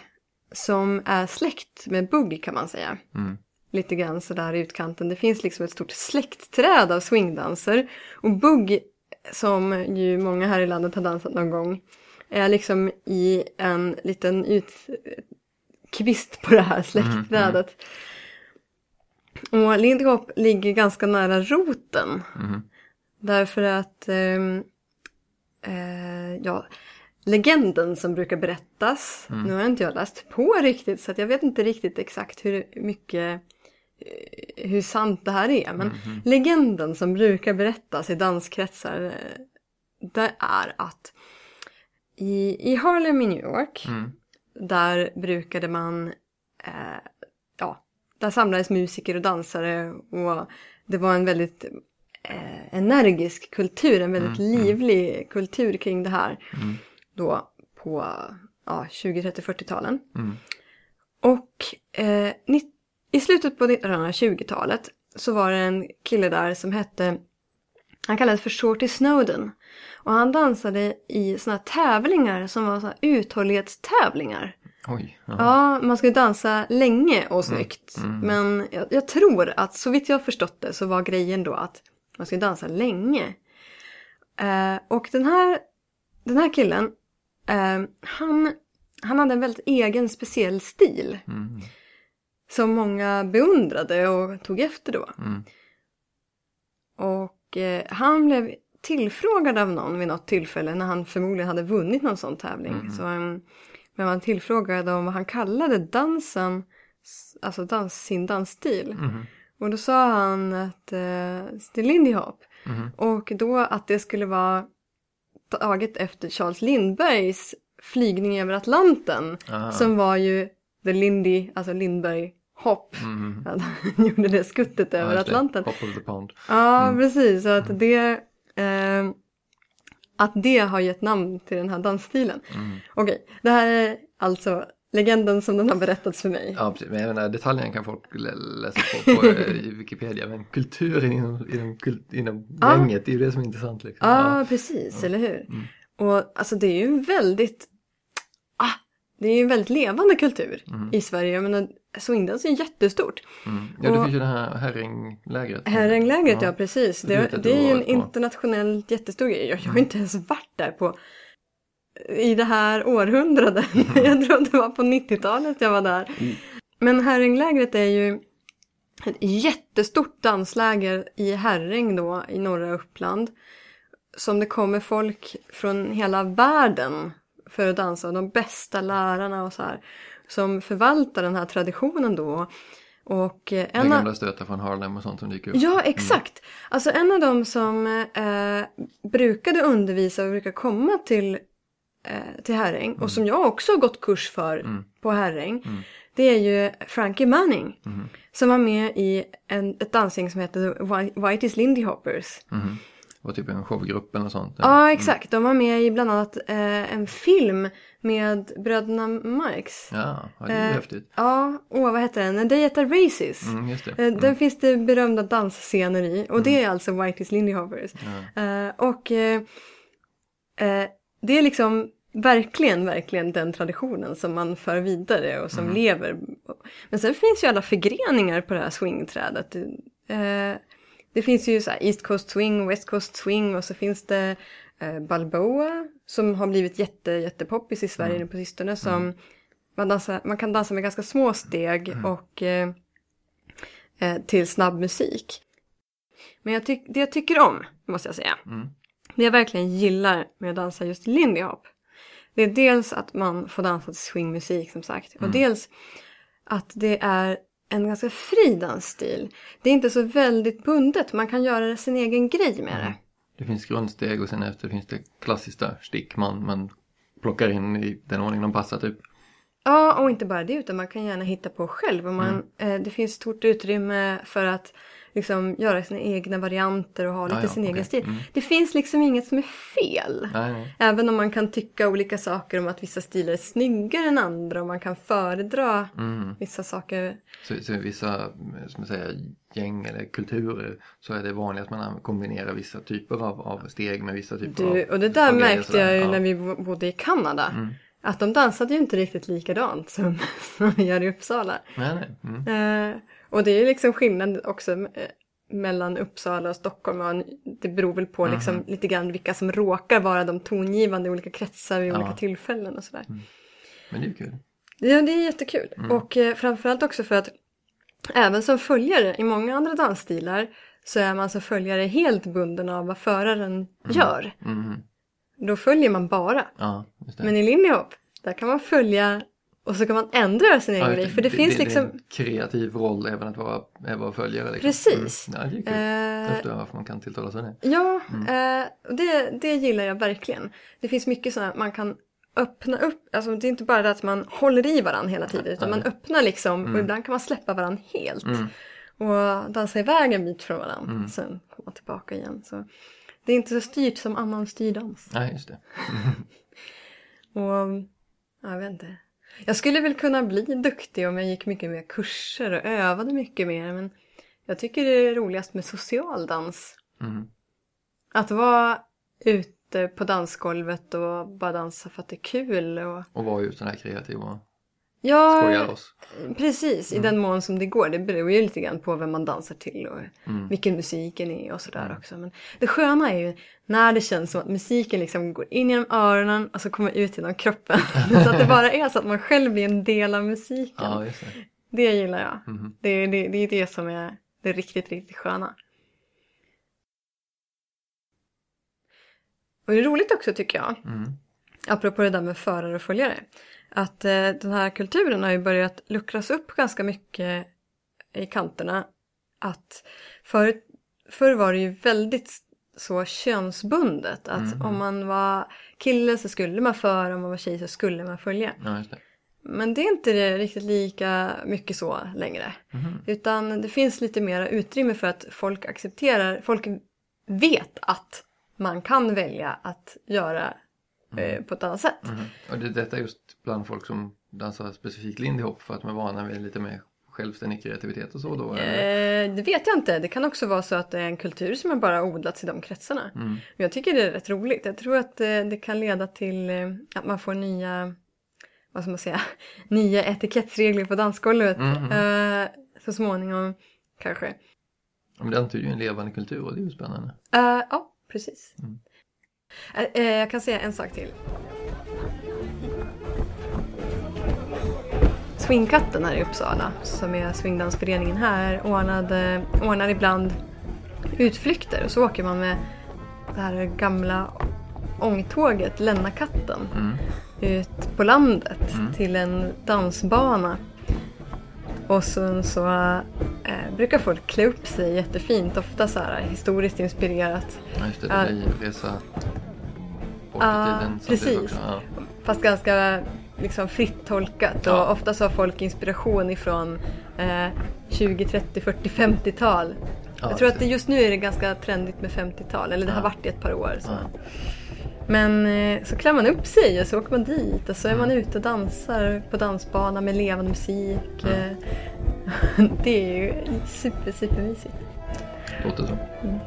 som är släkt med bugg kan man säga. Mm. Lite grann sådär i utkanten. Det finns liksom ett stort släktträd av swingdanser. Och bugg, som ju många här i landet har dansat någon gång, är liksom i en liten ut, kvist på det här släktträdet. Och Lindy Hop ligger ganska nära roten. Mhm. Därför att ehm, eh, ja, legenden som brukar berättas, nu har inte jag läst på riktigt så jag vet inte riktigt exakt hur mycket eh, hur sant det här är. Men legenden som brukar berättas i danskretsar eh, det är att i, i Harlem i New York Mm. Där brukade man, eh, ja, där samlades musiker och dansare och det var en väldigt eh, energisk kultur, en väldigt livlig kultur kring det här. Då på ja, 20, 30, 40-talen. Mm. Och eh, i slutet på 1920-talet så var det en kille där som hette, han kallades för Shorty Snowden. Och han dansade i såna här tävlingar som var såna uthållighetstävlingar. Oj. Ja. Ja, man skulle dansa länge och snyggt. Mm. Men jag, jag tror att så vitt jag förstått det så var grejen då att man skulle dansa länge. Eh, och den här, den här killen, eh, han, han hade en väldigt egen speciell stil. Mm. Som många beundrade och tog efter då. Mm. Och eh, han blev tillfrågad av någon vid något tillfälle när han förmodligen hade vunnit någon sån tävling. Så um, han tillfrågad om vad han kallade dansen, alltså dans, sin dansstil. Mhm. Och då sa han att eh, det är Lindy Hop. Mhm. Och då att det skulle vara taget efter Charles Lindbergs flygning över Atlanten. Ah. Som var ju The Lindy, alltså Lindberg Hopp. Mhm. Att han gjorde det skuttet över Ja. Atlanten. Hop of the pond. Ja, precis. Så att det, eh, att det har gett namn till den här dansstilen. Mm. Okej, det här är alltså legenden som den har berättats för mig. Ja, precis. Men jag menar, detaljerna kan folk lä- läsa på, på eh, i Wikipedia. Men kulturen inom, inom, inom Ja. gänget, det är ju det som är intressant. Liksom. Ja, precis, eller hur? Och alltså det är ju väldigt, ah, det är ju en väldigt levande kultur i Sverige. Jag menar, swingdans är jättestort. Mm. Ja, det Och- finns ju det här herringlägret. Herränglägret, ja, precis. Det, det är ju en internationellt jättestor grej. Jag, jag har inte ens varit där på i det här århundradet. jag tror det var på 90-talet jag var där. Mm. Men Herränglägret är ju ett jättestort dansläger i Herräng då i norra Uppland. Som det kommer folk från hela världen för att dansa. De bästa lärarna och så här. Som förvaltar den här traditionen då. Och eh, en av... gamla stötar från Harlem och sånt som dyker upp. Ja, exakt. Alltså en av dem som eh, brukade undervisa och brukar komma till, eh, till Herräng och som jag också har gått kurs för Mm. på Herräng. Mm. Det är ju Frankie Manning Mhm. som var med i en, ett dansgäng som heter Whitey's Lindy Hoppers. Det var typ en showgrupp eller sånt. Ja, exakt. De var med i bland annat eh, en film med bröderna Marx. Ja, ja, det är Eh, häftigt. Ja, åh vad heter den? Day at the Races. Mm, just det. Eh, Mm. Den finns det berömda dansscener i och det är alltså Whitey's Lindy Hoppers. Ja. Eh, och eh, eh, det är liksom verkligen, verkligen den traditionen som man för vidare och som lever. Men sen finns ju alla förgreningar på det här swingträdet. Eh, det finns ju så East Coast Swing, West Coast Swing och så finns det eh, Balboa som har blivit jätte, jättepoppis i Sverige nu på sistone. Som man, dansar, man kan dansa med ganska små steg och eh, eh, till snabb musik. Men jag tyck, det jag tycker om, måste jag säga, Mm. det jag verkligen gillar med att dansa just lindy hop. Det är dels att man får dansa till swingmusik som sagt. Och dels att det är en ganska fri dansstil. Det är inte så väldigt bundet. Man kan göra sin egen grej med det. Det finns grundsteg och sen efter finns det klassiska stick man, man plockar in i den ordning de passar typ. Ja, och inte bara det utan man kan gärna hitta på själv. Och man, eh, det finns stort utrymme för att liksom göra sina egna varianter och ha lite ja, sin egen okej. stil. Mm. Det finns liksom inget som är fel. Nej, nej. Även om man kan tycka olika saker om att vissa stilar är snyggare än andra och man kan föredra Mm. vissa saker. Så, så vissa som säger, gäng eller kulturer så är det vanligt att man kombinerar vissa typer av, av steg med vissa typer Du, av och det där av märkte jag ju Ja. när vi bo- bodde i Kanada. Mm. Att de dansade ju inte riktigt likadant som, som vi gör i Uppsala. Nej, nej. Mm. Eh, och det är ju liksom skillnad också eh, mellan Uppsala och Stockholm. Och det beror väl på liksom Mhm. lite grann vilka som råkar vara de tongivande i olika kretsar vid Ja. olika tillfällen och sådär. Men det är ju kul. Ja, det är jättekul. Mm. Och eh, framförallt också för att även som följare i många andra dansstilar så är man som följare helt bunden av vad föraren gör. Mm. Då följer man bara. Ja. Men i lindy hop, där kan man följa och så kan man ändra sin egen Ja, grej. För det, finns det, liksom... Det är en kreativ roll även att vara, att vara följare. Liksom. Precis. Mm. Ja, det är kul. Eh, Jag förstår varför man kan tilltala sig det. Ja, Mm. eh, och det, det gillar jag verkligen. Det finns mycket sådana man kan öppna upp, alltså det är inte bara det att man håller i varandra hela tiden utan man öppnar liksom och ibland kan man släppa varandra helt. Mm. Och dansa iväg en bit från varandra. Mm. Sen komma tillbaka igen. Så det är inte så styrt som annan styrdans. Nej, just det. Och ja, jag vet inte. Jag skulle väl kunna bli duktig om jag gick mycket mer kurser och övade mycket mer. Men jag tycker det är roligast med social dans. Mm. Att vara ute på dansgolvet och bara dansa för att det är kul. Och... Och vara just den här kreativa Ja, skoja loss. precis. I den mån som det går. Det beror ju lite grann på vem man dansar till och Mm. vilken musiken är och sådär också. Men det sköna är ju när det känns som att musiken liksom går in genom öronen och så kommer ut genom kroppen. så att det bara är så att man själv blir en del av musiken. Ja, det. Det gillar jag. Mhm. Det, det, det är det som är det riktigt, riktigt sköna. Och det är roligt också tycker jag, Mm. apropå det där med förare och följare, att eh, den här kulturen har ju börjat luckras upp ganska mycket i kanterna. Att förr, förr var det ju väldigt så könsbundet. Att om man var kille så skulle man föra, om man var tjej så skulle man följa. Ja, det. Men det är inte riktigt lika mycket så längre. Mhm. Utan det finns lite mera utrymme för att folk accepterar, folk vet att man kan välja att göra eh, på ett annat sätt. Mhm. Och det, detta är just bland folk som dansar specifikt lindy hop för att de är vana vid lite mer självständig kreativitet och så då? Eh, det vet jag inte. Det kan också vara så att det är en kultur som har bara odlats i de kretsarna. Mm. Men jag tycker det är rätt roligt. Jag tror att eh, det kan leda till eh, att man får nya vad ska man säga, nya etikettsregler på dansgolvet. Mhm. Eh, så småningom kanske. Men det antyder ju en levande kultur och det är ju spännande. Eh, ja, precis. Mm. Eh, eh, jag kan säga en sak till. Swingkatten här i Uppsala, som är swingdansföreningen här, ordnade, ordnar ibland utflykter. Och så åker man med det här gamla ångtåget, Lennakatten, Mm. ut på landet Mm. till en dansbana. Och sen så eh, brukar folk klä upp sig jättefint, ofta så här historiskt inspirerat. Ja, just det. Det blir resa bort Ja, i tiden samtidigt precis. också. Ja. Fast ganska liksom fritt tolkat Ja. och ofta så har folk inspiration ifrån eh, 20, 30, 40, 50-tal. Ja, jag tror att det, just nu är det ganska trendigt med 50-tal, eller det har varit i ett par år. Så. Men eh, så klär man upp sig och så åker man dit och så är man Mm. ute och dansar på dansbana med levande musik. Mm. Det är ju super, supermysigt. Låter så. Så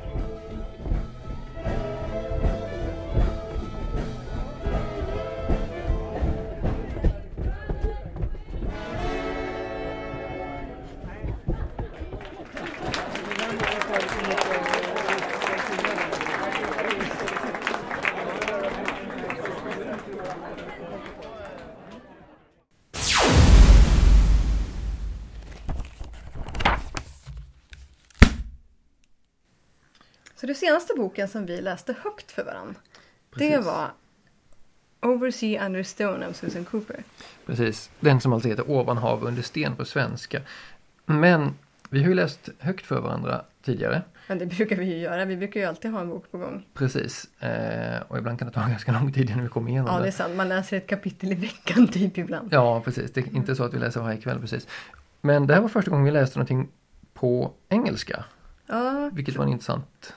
senaste boken som vi läste högt för varandra, det Precis. var Oversea Under Stone av Susan Cooper. Precis. Den som alltså heter Ovan hav under sten på svenska. Men vi har ju läst högt för varandra tidigare. Men det brukar vi ju göra, vi brukar ju alltid ha en bok på gång. Precis. Eh, och ibland kan det ta ganska lång tid innan vi kommer igenom Ja, det är det. sant. Man läser ett kapitel i veckan typ ibland. Ja, precis. Det är inte så att vi läser varje kväll precis. Men det här var första gången vi läste någonting på engelska. Ja, Vilket var intressant.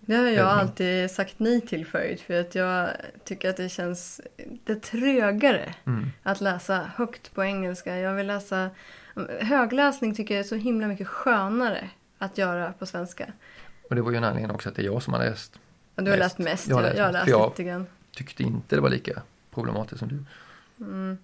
Det har jag alltid sagt nej till förut för att jag tycker att det känns det trögare Mm. att läsa högt på engelska. Jag vill läsa... Högläsning tycker jag är så himla mycket skönare att göra på svenska. Och det var ju en anledning också att det är jag som har läst. Och du har Läst. läst mest, Jag har läst jag har mest, läst jag- lite grann. Tyckte inte det var lika problematiskt som du. Mm.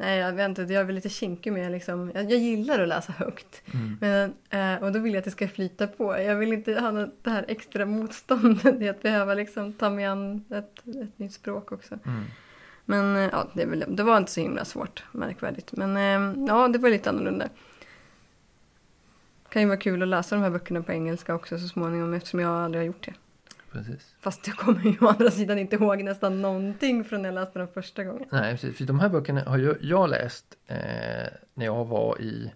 Nej, jag vet inte, jag är väl lite kinkig med liksom, jag, jag gillar att läsa högt. Mm. Men, eh, och då vill jag att det ska flyta på. Jag vill inte ha något, det här extra motståndet i att behöva liksom ta mig an ett, ett nytt språk också. Mm. Men eh, ja, det, väl, det var inte så himla svårt, märkvärdigt. Men eh, ja, det var lite annorlunda. Det kan ju vara kul att läsa de här böckerna på engelska också så småningom eftersom jag aldrig har gjort det. Precis. Fast jag kommer ju å andra sidan inte ihåg nästan någonting från när jag läste dem första gången. Nej, precis. För de här böckerna har ju jag läst eh, när jag var i,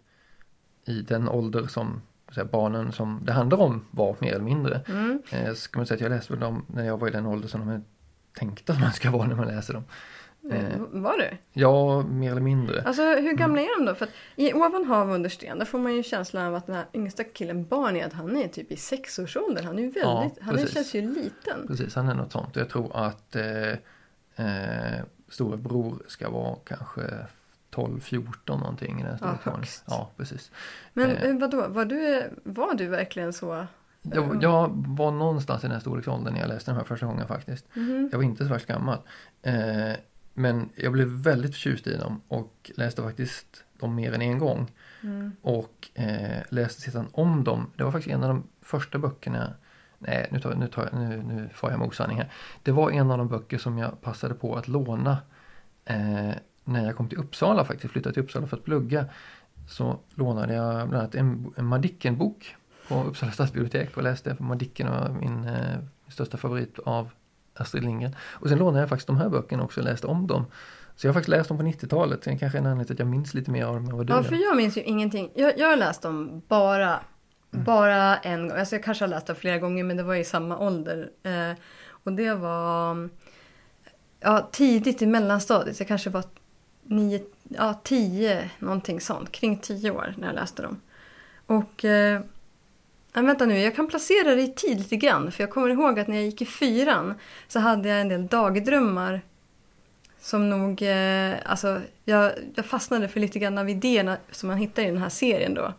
i den ålder som här, barnen som det handlar om var mer eller mindre. Mm. Eh, ska man säga att jag läste dem när jag var i den ålder som de är tänkta att man ska vara när man läser dem. Eh. Var du? Ja, mer eller mindre. Alltså hur gamla är de då? För att i Ovan hav under sten, där får man ju känslan av att den här yngsta killen Barney, han är typ i sexårsåldern. Han är ju väldigt, Ja, han är, känns ju liten. Precis, han är något sånt. Jag tror att eh, eh, storebror ska vara kanske 12-14 någonting i den Ja, högst. Ja, precis. Men Eh. eh, vadå, var du, var du verkligen så? Jag, jag var någonstans i den här storleksåldern när jag läste den här första gången faktiskt. Mhm. Jag var inte så värst gammal. Eh, men jag blev väldigt förtjust i dem och läste faktiskt dem mer än en gång. Mm. Och eh, läste sedan om dem. Det var faktiskt en av de första böckerna Nej, nu, tar, nu, tar, nu, nu får jag med osanning här. Det var en av de böcker som jag passade på att låna eh, när jag kom till Uppsala faktiskt. Flyttade till Uppsala för att plugga. Så lånade jag bland annat en, en Madicken-bok på Uppsala stadsbibliotek och läste. Madicken var min, eh, min största favorit av Astrid Lindgren. Och sen lånade jag faktiskt de här böckerna också och läste om dem. Så jag har faktiskt läst dem på 90-talet. Det är kanske en anledning till att jag minns lite mer av dem än vad du Ja, gör. för jag minns ju ingenting. Jag, jag har läst dem bara, Mm. bara en gång. Alltså jag kanske har läst dem flera gånger, men det var i samma ålder. Eh, och det var ja, tidigt i mellanstadiet. Jag kanske var nio, ja, tio, någonting sånt. Kring tio år när jag läste dem. Och eh, ja, vänta nu, jag kan placera det i tid lite grann. För jag kommer ihåg att när jag gick i fyran så hade jag en del dagdrömmar som nog, eh, alltså jag, jag fastnade för lite grann av idéerna som man hittar i den här serien då.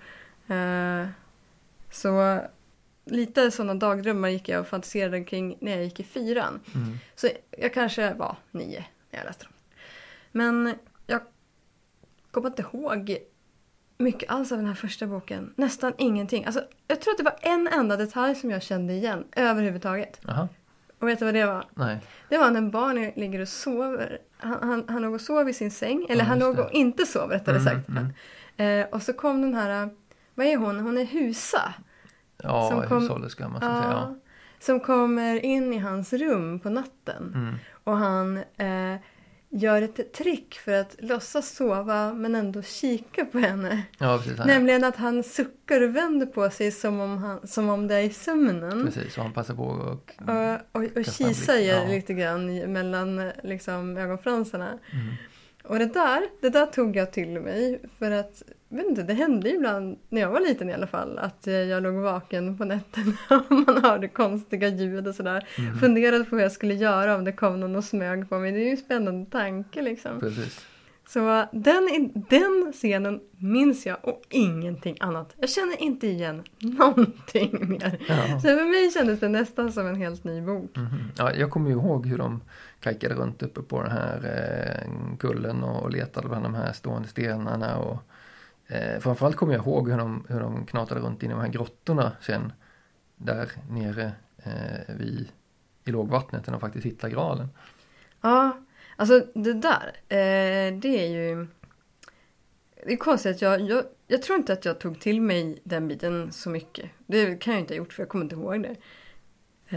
Eh, så lite sådana dagdrömmar gick jag och fantiserade kring när jag gick i fyran. Mm. Så jag kanske var nio när jag läste dem. Men jag kommer inte ihåg mycket alls av den här första boken. Nästan ingenting. Alltså, jag tror att det var en enda detalj som jag kände igen överhuvudtaget. Jaha, Och vet du vad det var? nej. Det var när barn ligger och sover. Han, han, han låg och sov i sin säng. Eller Ja, han låg och inte sov rättare Mm, sagt. mm. Eh, och så kom den här, vad är hon? Hon är Husa. Ja, Som kom- hushållerska man ska säga. Ja. Som kommer in i hans rum på natten. Mm. Och han eh, gör ett trick för att låtsas sova men ändå kika på henne. Ja, precis. Nämligen att han suckar och vänder på sig som om, han, som om det är i sömnen. Precis, och han passar på och... Och, och, och kisar ja. lite grann mellan liksom, ögonfransarna. Mm. Och det där, det där tog jag till mig för att, vet inte, det hände ibland när jag var liten i alla fall att jag låg vaken på nätterna och man hörde konstiga ljud och sådär. Mm. Funderade på vad jag skulle göra om det kom någon och smög på mig. Det är ju en spännande tanke liksom. Precis. Så den, den scenen minns jag och ingenting annat. Jag känner inte igen någonting mer. Ja. Så för mig kändes det nästan som en helt ny bok. Mhm. Ja, jag kommer ju ihåg hur de kajkade runt uppe på den här eh, kullen och letade bland de här stående stenarna. Och, eh, framförallt kommer jag ihåg hur de, hur de knatade runt i de här grottorna sen där nere eh, vid, i lågvattnet när de faktiskt hittar graalen. Ja, alltså det där, eh, det är ju... Det är konstigt att jag, jag, jag tror inte att jag tog till mig den biten så mycket. Det kan jag inte ha gjort för jag kommer inte ihåg det.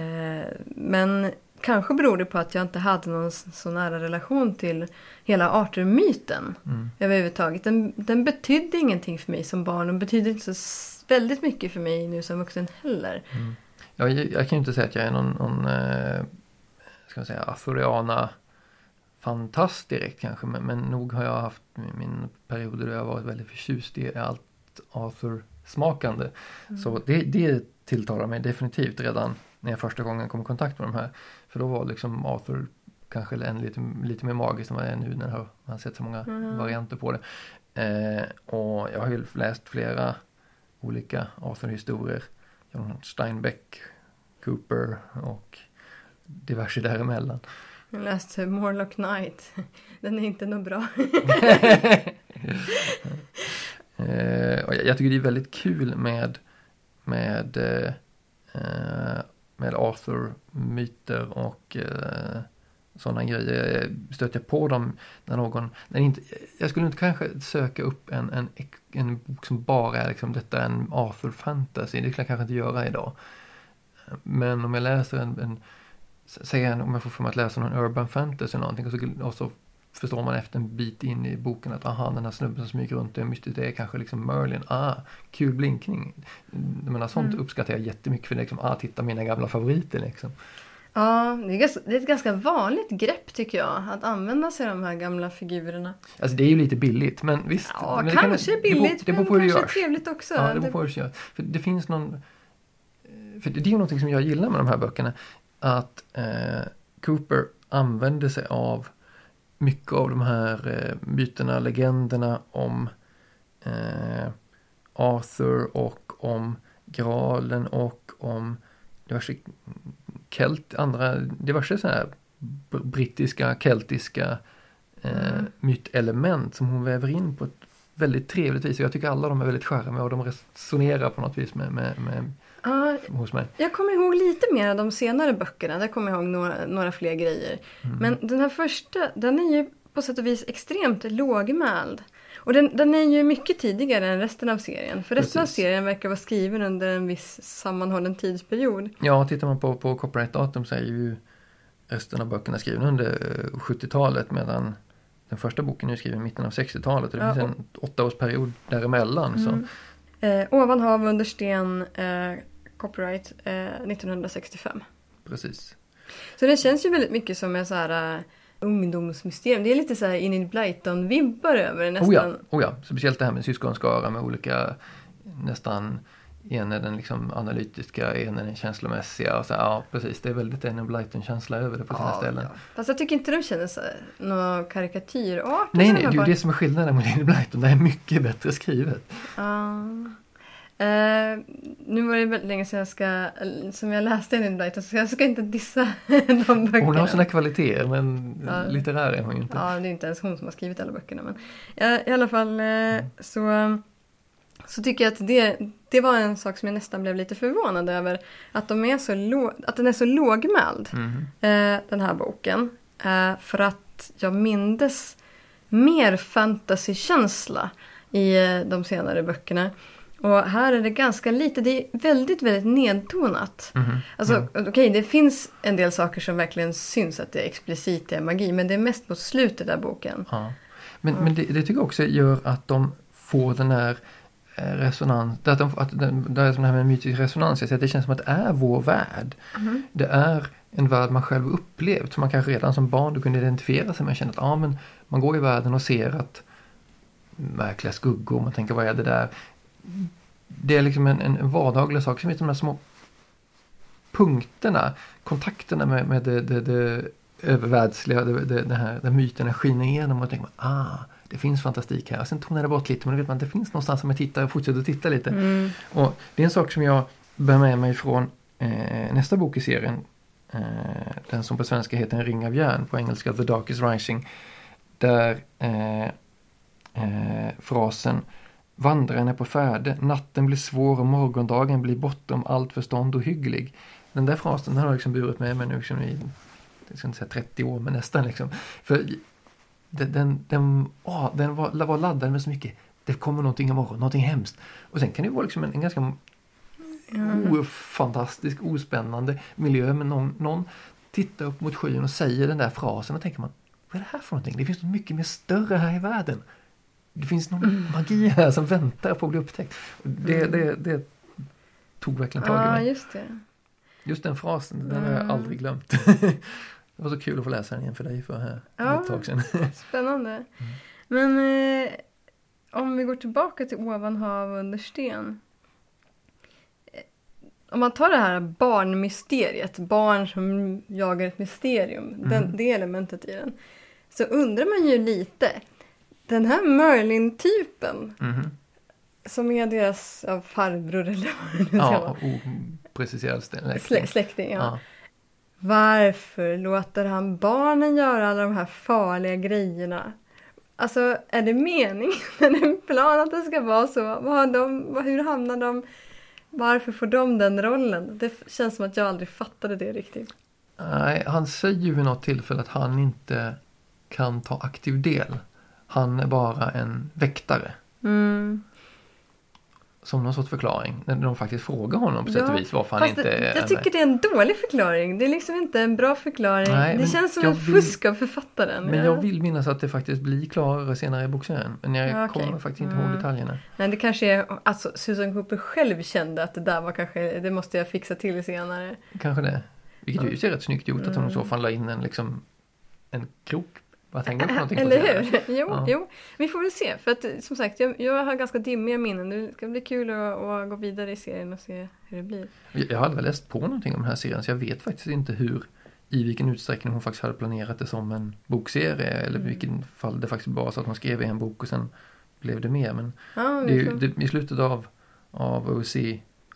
Eh, men kanske beror det på att jag inte hade någon så nära relation till hela Arthur-myten Mm. överhuvudtaget. Den, den betydde ingenting för mig som barn och betyder inte så väldigt mycket för mig nu som vuxen heller. Mm. Jag, jag kan ju inte säga att jag är någon, någon eh, ska man säga, aforiana fantast direkt kanske, men, men nog har jag haft min, perioder då jag varit väldigt förtjust i allt Arthur-smakande. Så det, det tilltalar mig definitivt redan när jag första gången kom i kontakt med de här. För då var liksom Arthur kanske en lite, lite mer magisk än vad det är nu när jag har sett så många Mm. varianter på det. Eh, och jag har ju läst flera olika Arthur-historier. John Steinbeck, Cooper och diverse däremellan. Jag läste Morlock Knight. Den är inte något bra. Eh, jag, tycker det är väldigt kul med, med, eh, med Arthur-myter och eh, sådana grejer. Stöter jag på dem när någon, när inte, jag skulle inte kanske söka upp en, en, en bok som bara är liksom, detta är en Arthur-fantasy. Det skulle jag kanske inte göra idag. Men om jag läser en, en säg en, om jag får för mig att läsa någon urban fantasy eller någonting och så, och så förstår man efter en bit in i boken att aha, den här snubben som smyger runt och är mystisk, det är kanske liksom Merlin. Ah, kul blinkning. Jag menar, sånt Mm. uppskattar jag jättemycket för det liksom, ah, titta mina gamla favoriter liksom. Ja, det är, ganska, det är ett ganska vanligt grepp tycker jag. Att använda sig av de här gamla figurerna. Alltså det är ju lite billigt, men visst. Ja, men kanske kan, billigt det beror, det beror men kanske trevligt också. Ja, det beror på hur det görs. För det finns någon... För det är ju någonting som jag gillar med de här böckerna. Att eh, Cooper använder sig av mycket av de här eh, myterna, legenderna om eh, Arthur och om Graalen och om diverse kelt, andra, diverse så här br- brittiska, keltiska eh, Mm. mytelement som hon väver in på ett väldigt trevligt vis. Och jag tycker alla de är väldigt charmiga och de resonerar på något vis med, med, med, Ja, hos mig. jag kommer ihåg lite mer av de senare böckerna. Där kommer jag ihåg några, några fler grejer. Mm. Men den här första, den är ju på sätt och vis extremt lågmäld. Och den, den är ju mycket tidigare än resten av serien. För resten av Precis. serien verkar vara skriven under en viss sammanhållen tidsperiod. Ja, tittar man på, på copyright-datum så är ju resten av böckerna skrivna under eh, 70-talet medan den första boken är skriven i mitten av 60-talet och det Ja, finns en åttaårsperiod däremellan. Så, Mm. Eh, Ovan hav under sten, eh, copyright eh, 1965. precis. Så det känns ju väldigt mycket som en så här uh, ungdomsmysterium. Det är lite så här Enid Blyton-vibbar över det nästan. Oh ja, oh ja, speciellt det här med syskonskara med olika nästan en är den liksom analytiska, en är den känslomässiga och så ja precis, det är väldigt en Blyton-känsla över det på sina ställen. ja. Fast jag tycker inte de känner här, någon karikatyrart. Nej, i nej, det är ju det som är skillnaden med Lady Blyton, det är mycket bättre skrivet. Ja. Eh, nu var det väldigt länge sedan jag ska, som jag läste Enid Blyton så jag ska inte dissa de böckerna. Hon har sina kvaliteter men Ja. litterär är hon ju inte. Ja, det är inte ens hon som har skrivit alla böckerna. Men ja, i alla fall eh, så, så tycker jag att det, det var en sak som jag nästan blev lite förvånad över. Att, de är så att den är så lågmäld, Mhm. eh, den här boken. För att jag mindes mer fantasykänsla i de senare böckerna. Och här är det ganska lite, det är väldigt, väldigt nedtonat. Mhm. Alltså okej, det finns en del saker som verkligen syns att det är explicit det är magi. Men det är mest mot slutet av boken. Ja. Men, men det, det tycker jag också gör att de får den här eh, resonans, att, de, att den, det är som det här med mytisk resonans, jag säger att det känns som att det är vår värld. Det är en värld man själv upplevt, som man kanske redan som barn du kunde identifiera sig med. Känna att ja, men man går i världen och ser att märkliga skuggor, man tänker vad är det där? Det är liksom en, en vardaglig sak, som är de här små punkterna, kontakterna med, med det, det, det övervärldsliga, det, det, det här, där myterna skiner igenom och tänker man, ah, det finns fantastik här. Och sen tonar det bort lite, men då vet man att det finns någonstans om jag tittar och fortsätter att titta lite. Mm. Och det är en sak som jag bär med mig från eh, nästa bok i serien. Eh, den som på svenska heter En ring av järn, på engelska The Dark is Rising. Där eh, eh, frasen Vandraren är på färde, natten blir svår och morgondagen blir bortom allt förstånd och hygglig. Den där frasen den har jag liksom burit med mig nu liksom i, jag ska inte säga 30 år, men nästan liksom. För den, den, den, åh, den var, var laddad med så mycket, det kommer någonting imorgon, någonting hemskt. Och sen kan det vara liksom en, en ganska ofantastisk, ospännande miljö med någon, någon tittar upp mot skyn och säger den där frasen och tänker man, vad är det här för någonting? Det finns något mycket mer större här i världen. Det finns någon magi här som väntar på att bli upptäckt. Det, det, det tog verkligen tag i Ja, mig. just det. Just den frasen, den har jag Mm. aldrig glömt. Det var så kul att få läsa den igen för dig för här Ja. ett tag sedan. Spännande. Men eh, om vi går tillbaka till Ovan hav under sten. Eh, Om man tar det här barnmysteriet, barn som jagar ett mysterium, den, det elementet i den. Så undrar man ju lite, den här Merlin-typen Mhm. som är deras ja, farbror eller vad det. Ja, opreciserad Slä, släkting. släkting, ja. Ja. Varför låter han barnen göra alla de här farliga grejerna? Alltså, är det meningen? Är det en plan att det ska vara så? Vad de, hur hamnar de? Varför får de den rollen? Det känns som att jag aldrig fattade det riktigt. Nej, han säger ju vid något tillfälle att han inte kan ta aktiv del. Han är bara en väktare. Mm. Som någon sorts förklaring. När de faktiskt frågar honom på sätt Ja, och vis varför han inte det, är jag tycker det är en dålig förklaring. Det är liksom inte en bra förklaring. Nej, det känns som en vill- fusk av författaren. Men Ja. jag vill minnas att det faktiskt blir klarare senare i bokserien. Men jag Ja, kommer faktiskt inte ihåg Mm. detaljerna. Nej, det kanske är... Alltså, Susan Cooper själv kände att det där var kanske... Det måste jag fixa till senare. Kanske det. Vilket ju ser rätt snyggt gjort att hon i så Mm. fall la in en, liksom, en krok. Vad tänkte du på någonting? Eller hur? Jo, Ja. jo, vi får väl se. För att som sagt, jag, jag har ganska dimmiga minnen. Det ska bli kul att, att gå vidare i serien och se hur det blir. Jag hade väl läst på någonting om den här serien så jag vet faktiskt inte hur i vilken utsträckning hon faktiskt hade planerat det som en bokserie eller i Mm. vilken fall det faktiskt bara så att hon skrev en bok och sen blev det mer. Men Ja, det är det, i slutet av, av OC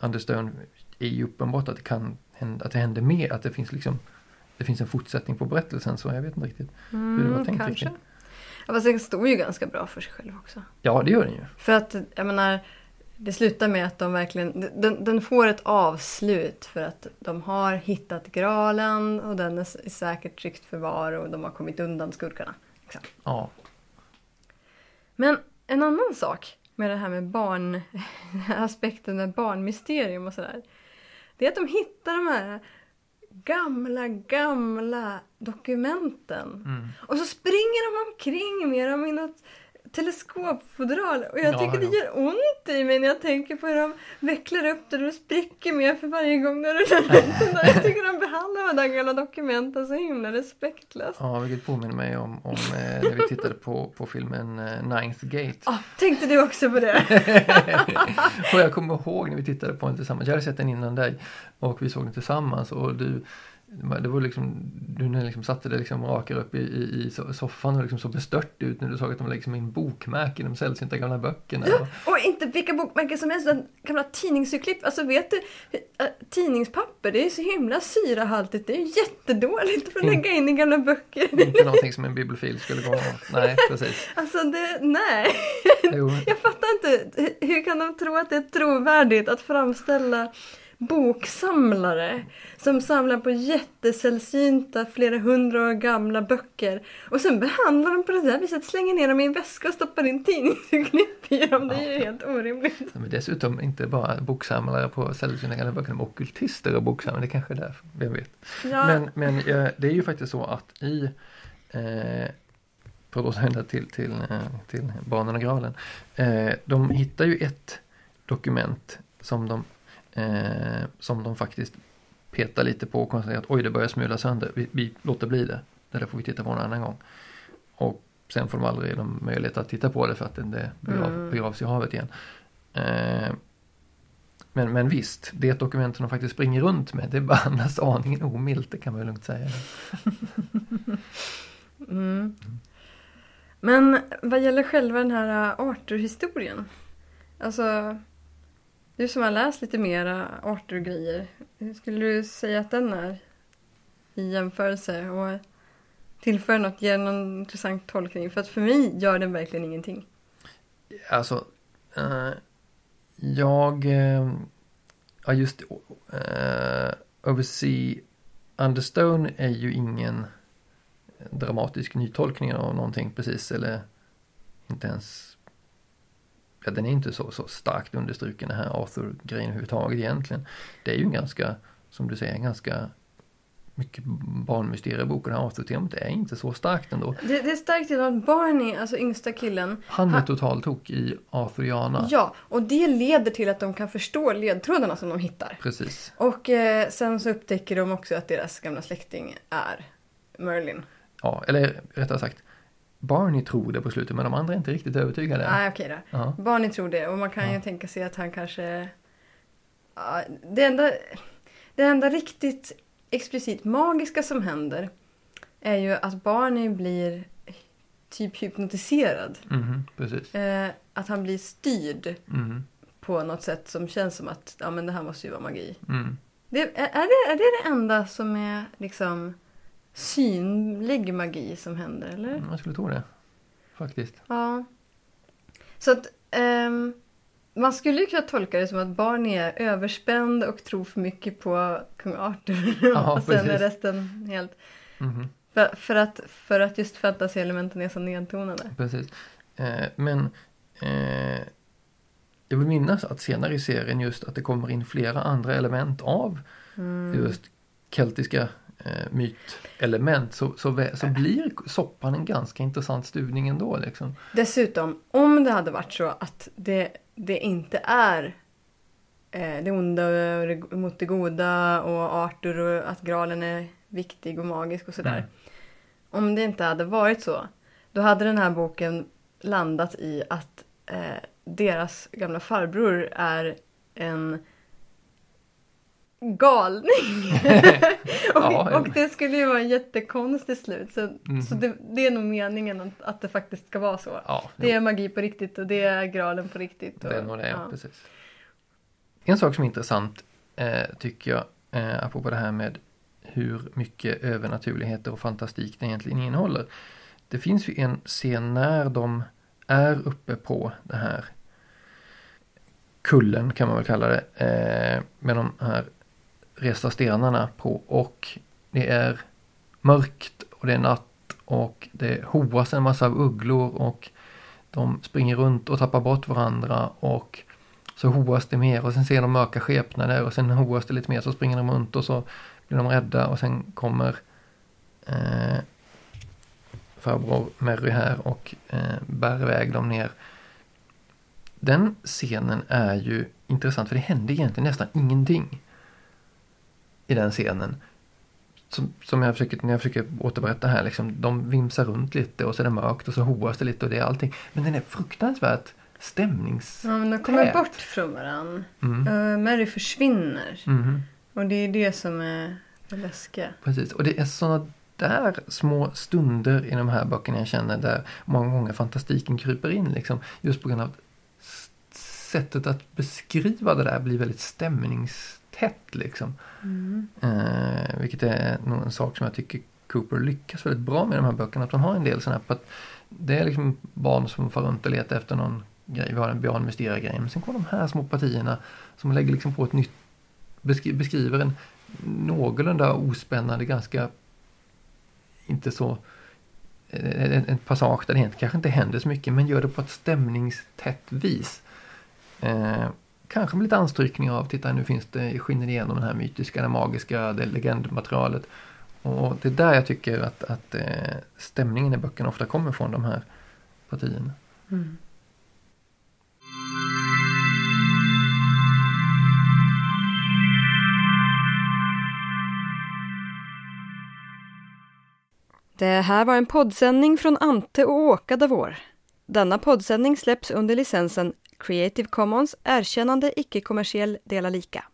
Understone är ju uppenbart att det kan att det händer mer, att det finns liksom det finns en fortsättning på berättelsen så jag vet inte riktigt. hur det var tänkt Mm, kanske. riktigt. Ja, fast den står ju ganska bra för sig själv också. Ja, det gör den ju. För att, jag menar, det slutar med att de verkligen... Den, den får ett avslut för att de har hittat graalen och den är i säkert tryggt förvar och de har kommit undan skurkarna. Liksom. Ja, Men en annan sak med det här med barn, aspekten med barnmysterium och sådär. Det är att de hittar de här gamla, gamla dokumenten. mm. Och så springer de omkring med dem i något teleskopfodral. Och jag Ja, tycker det gör ont i mig när jag tänker på hur de vecklar upp det och det spricker mer för varje gång när du rullar. Jag tycker de behandlar de där gamla dokumenten så himla respektlöst. ja vilket påminner mig om, om eh, när vi tittade på, på filmen eh, Ninth Gate. Ah, tänkte du också på det? och jag kommer ihåg när vi tittade på den tillsammans. Jag hade sett den innan dig och vi såg den tillsammans och du det var liksom, du liksom satte dig liksom rakare upp i, i, i soffan och liksom så bestört ut när du såg att de lägger liksom in bokmärken, de sällsynta gamla böckerna. Och... och inte vilka bokmärken som helst, utan gamla tidningsurklipp. Alltså vet du, äh, tidningspapper det är så himla syrahaltigt, det är ju jättedåligt att lägga in i gamla böcker. Inte någonting som en bibliofil skulle gå Nej, precis. Alltså det, nej. Jo. Jag fattar inte, hur kan de tro att det är trovärdigt att framställa boksamlare som samlar på jättesällsynta, flera hundra år gamla böcker. Och sen behandlar de på det där viset, slänger ner dem i en väska och stoppar in tidningsurklipp i dem. Det är ju helt orimligt. Ja, men dessutom inte bara boksamlare på sällsynta gamla böcker, men ockultister och boksamlare. Det kanske är därför, vem vet. Ja. Men, men det är ju faktiskt så att i eh, för att återvända till, till, eh, till barnen och graalen. Eh, de hittar ju ett dokument som de eh, som de faktiskt petar lite på och konstaterar att oj det börjar smula sönder, vi, vi låter bli det. Det där får vi titta på en annan gång. Och sen får de aldrig någon möjlighet att titta på det för att det begrav, mm. begravs i havet igen. Eh, men, men visst, det dokument som de faktiskt springer runt med det behandlas aningen omilt, det kan man ju lugnt säga. mm. Men vad gäller själva den här Arthur-historien. Alltså du som har läst lite mera Arthur-grejer, hur skulle du säga att den är i jämförelse? Och tillför något, ger någon intressant tolkning? För att för mig gör den verkligen ingenting. Alltså, eh, jag... Eh, ja, just eh, Oversea Understone är ju ingen dramatisk nytolkning av någonting precis, eller inte ens ja, den är inte så, så starkt understruken den här Arthur-grejen överhuvudtaget egentligen. Det är ju en ganska, som du säger, en ganska mycket barnmysteriebok och det här Arthur-temat är inte så starkt ändå. Det, det är starkt genom att Barney, alltså yngsta killen. Han är han, totalt tok i Arthuriana. Ja, och det leder till att de kan förstå ledtrådarna som de hittar. Precis. Och eh, sen så upptäcker de också att deras gamla släkting är Merlin. Ja, eller rättare sagt, Barney tror det på slutet men de andra är inte riktigt övertygade. Nej, okej då. Ja. Barney tror det och man kan ja. ju tänka sig att han kanske... Ja, det, enda, det enda riktigt explicit magiska som händer är ju att Barney blir typ hypnotiserad. Mm, precis. Eh, att han blir styrd mm. på något sätt som känns som att ja, men det här måste ju vara magi. Mm. Det, är, är, det, är det det enda som är liksom synlig magi som händer, eller? Mm, jag skulle tro det. Faktiskt. Ja. Så att um, man skulle ju kunna tolka det som att Barney är överspänd och tror för mycket på kung Arthur. Ja, och sen precis. är resten helt... Mm -hmm. för, för, att, för att just fantasielementen är så nedtonade. Precis. Eh, men eh, jag vill minnas att senare i serien just att det kommer in flera andra element av mm. just keltiska eh, mytelement så, så, så blir soppan en ganska intressant stuvning ändå. Liksom. Dessutom, om det hade varit så att det, det inte är eh, det onda mot det goda och Arthur och att graalen är viktig och magisk och sådär. Mm. Om det inte hade varit så, då hade den här boken landat i att eh, deras gamla farbror är en galning. och, ja, och, det skulle ju vara en jättekonstig slut. Så, mm. så det, det, är nog meningen att, att, det faktiskt ska vara så. Ja, det är magi på riktigt och det är graalen på riktigt. Och, det är nog det, ja. precis. En sak som är intressant eh, tycker jag, eh, apropå det här med hur mycket övernaturligheter och fantastik det egentligen innehåller. Det finns ju en scen när de är uppe på det här kullen kan man väl kalla det. Eh, med de här resta stenarna på. Och det är mörkt och det är natt och det hoas en massa ugglor och de springer runt och tappar bort varandra. Och så hoas det mer och sen ser de mörka skepnader och sen hoas det lite mer. Så springer de runt och så blir de rädda och sen kommer eh, farbror Mary här och eh, bär iväg dem ner. Den scenen är ju intressant för det händer egentligen nästan ingenting i den scenen. Som, som jag försöker, när jag försöker återberätta här, liksom, de vimsar runt lite och så är det mörkt och så hoas det lite och det är allting. Men den är fruktansvärt stämnings... Ja, men de kommer bort från varandra. Mm. Uh, Mary försvinner. Mm. Och det är det som är och läskiga. Precis, och det är sådana där små stunder i de här böckerna jag känner där många gånger fantastiken kryper in liksom. Just på grund av sättet att beskriva det där blir väldigt stämningstätt liksom. Mm. Eh, vilket är en sak som jag tycker Cooper lyckas väldigt bra med de här böckerna. Att de har en del sådana här att det är liksom barn som far runt och letar efter någon grej. Vi har en Björn Mysteria-grej. Men sen kommer de här små partierna som lägger liksom på ett nytt, beskriver en någorlunda ospännande, ganska inte så en, en passage där det kanske inte händer så mycket men gör det på ett stämningstätt vis. Eh, kanske med lite anstrykning av, titta nu finns det, skiner igenom den här mytiska, den magiska, det legendmaterialet. Och det är där jag tycker att, att eh, stämningen i böckerna ofta kommer från de här partierna. Mm. Det här var en poddsändning från Ante och Åka Davor. Denna poddsändning släpps under licensen Creative Commons erkännande icke-kommersiell dela lika.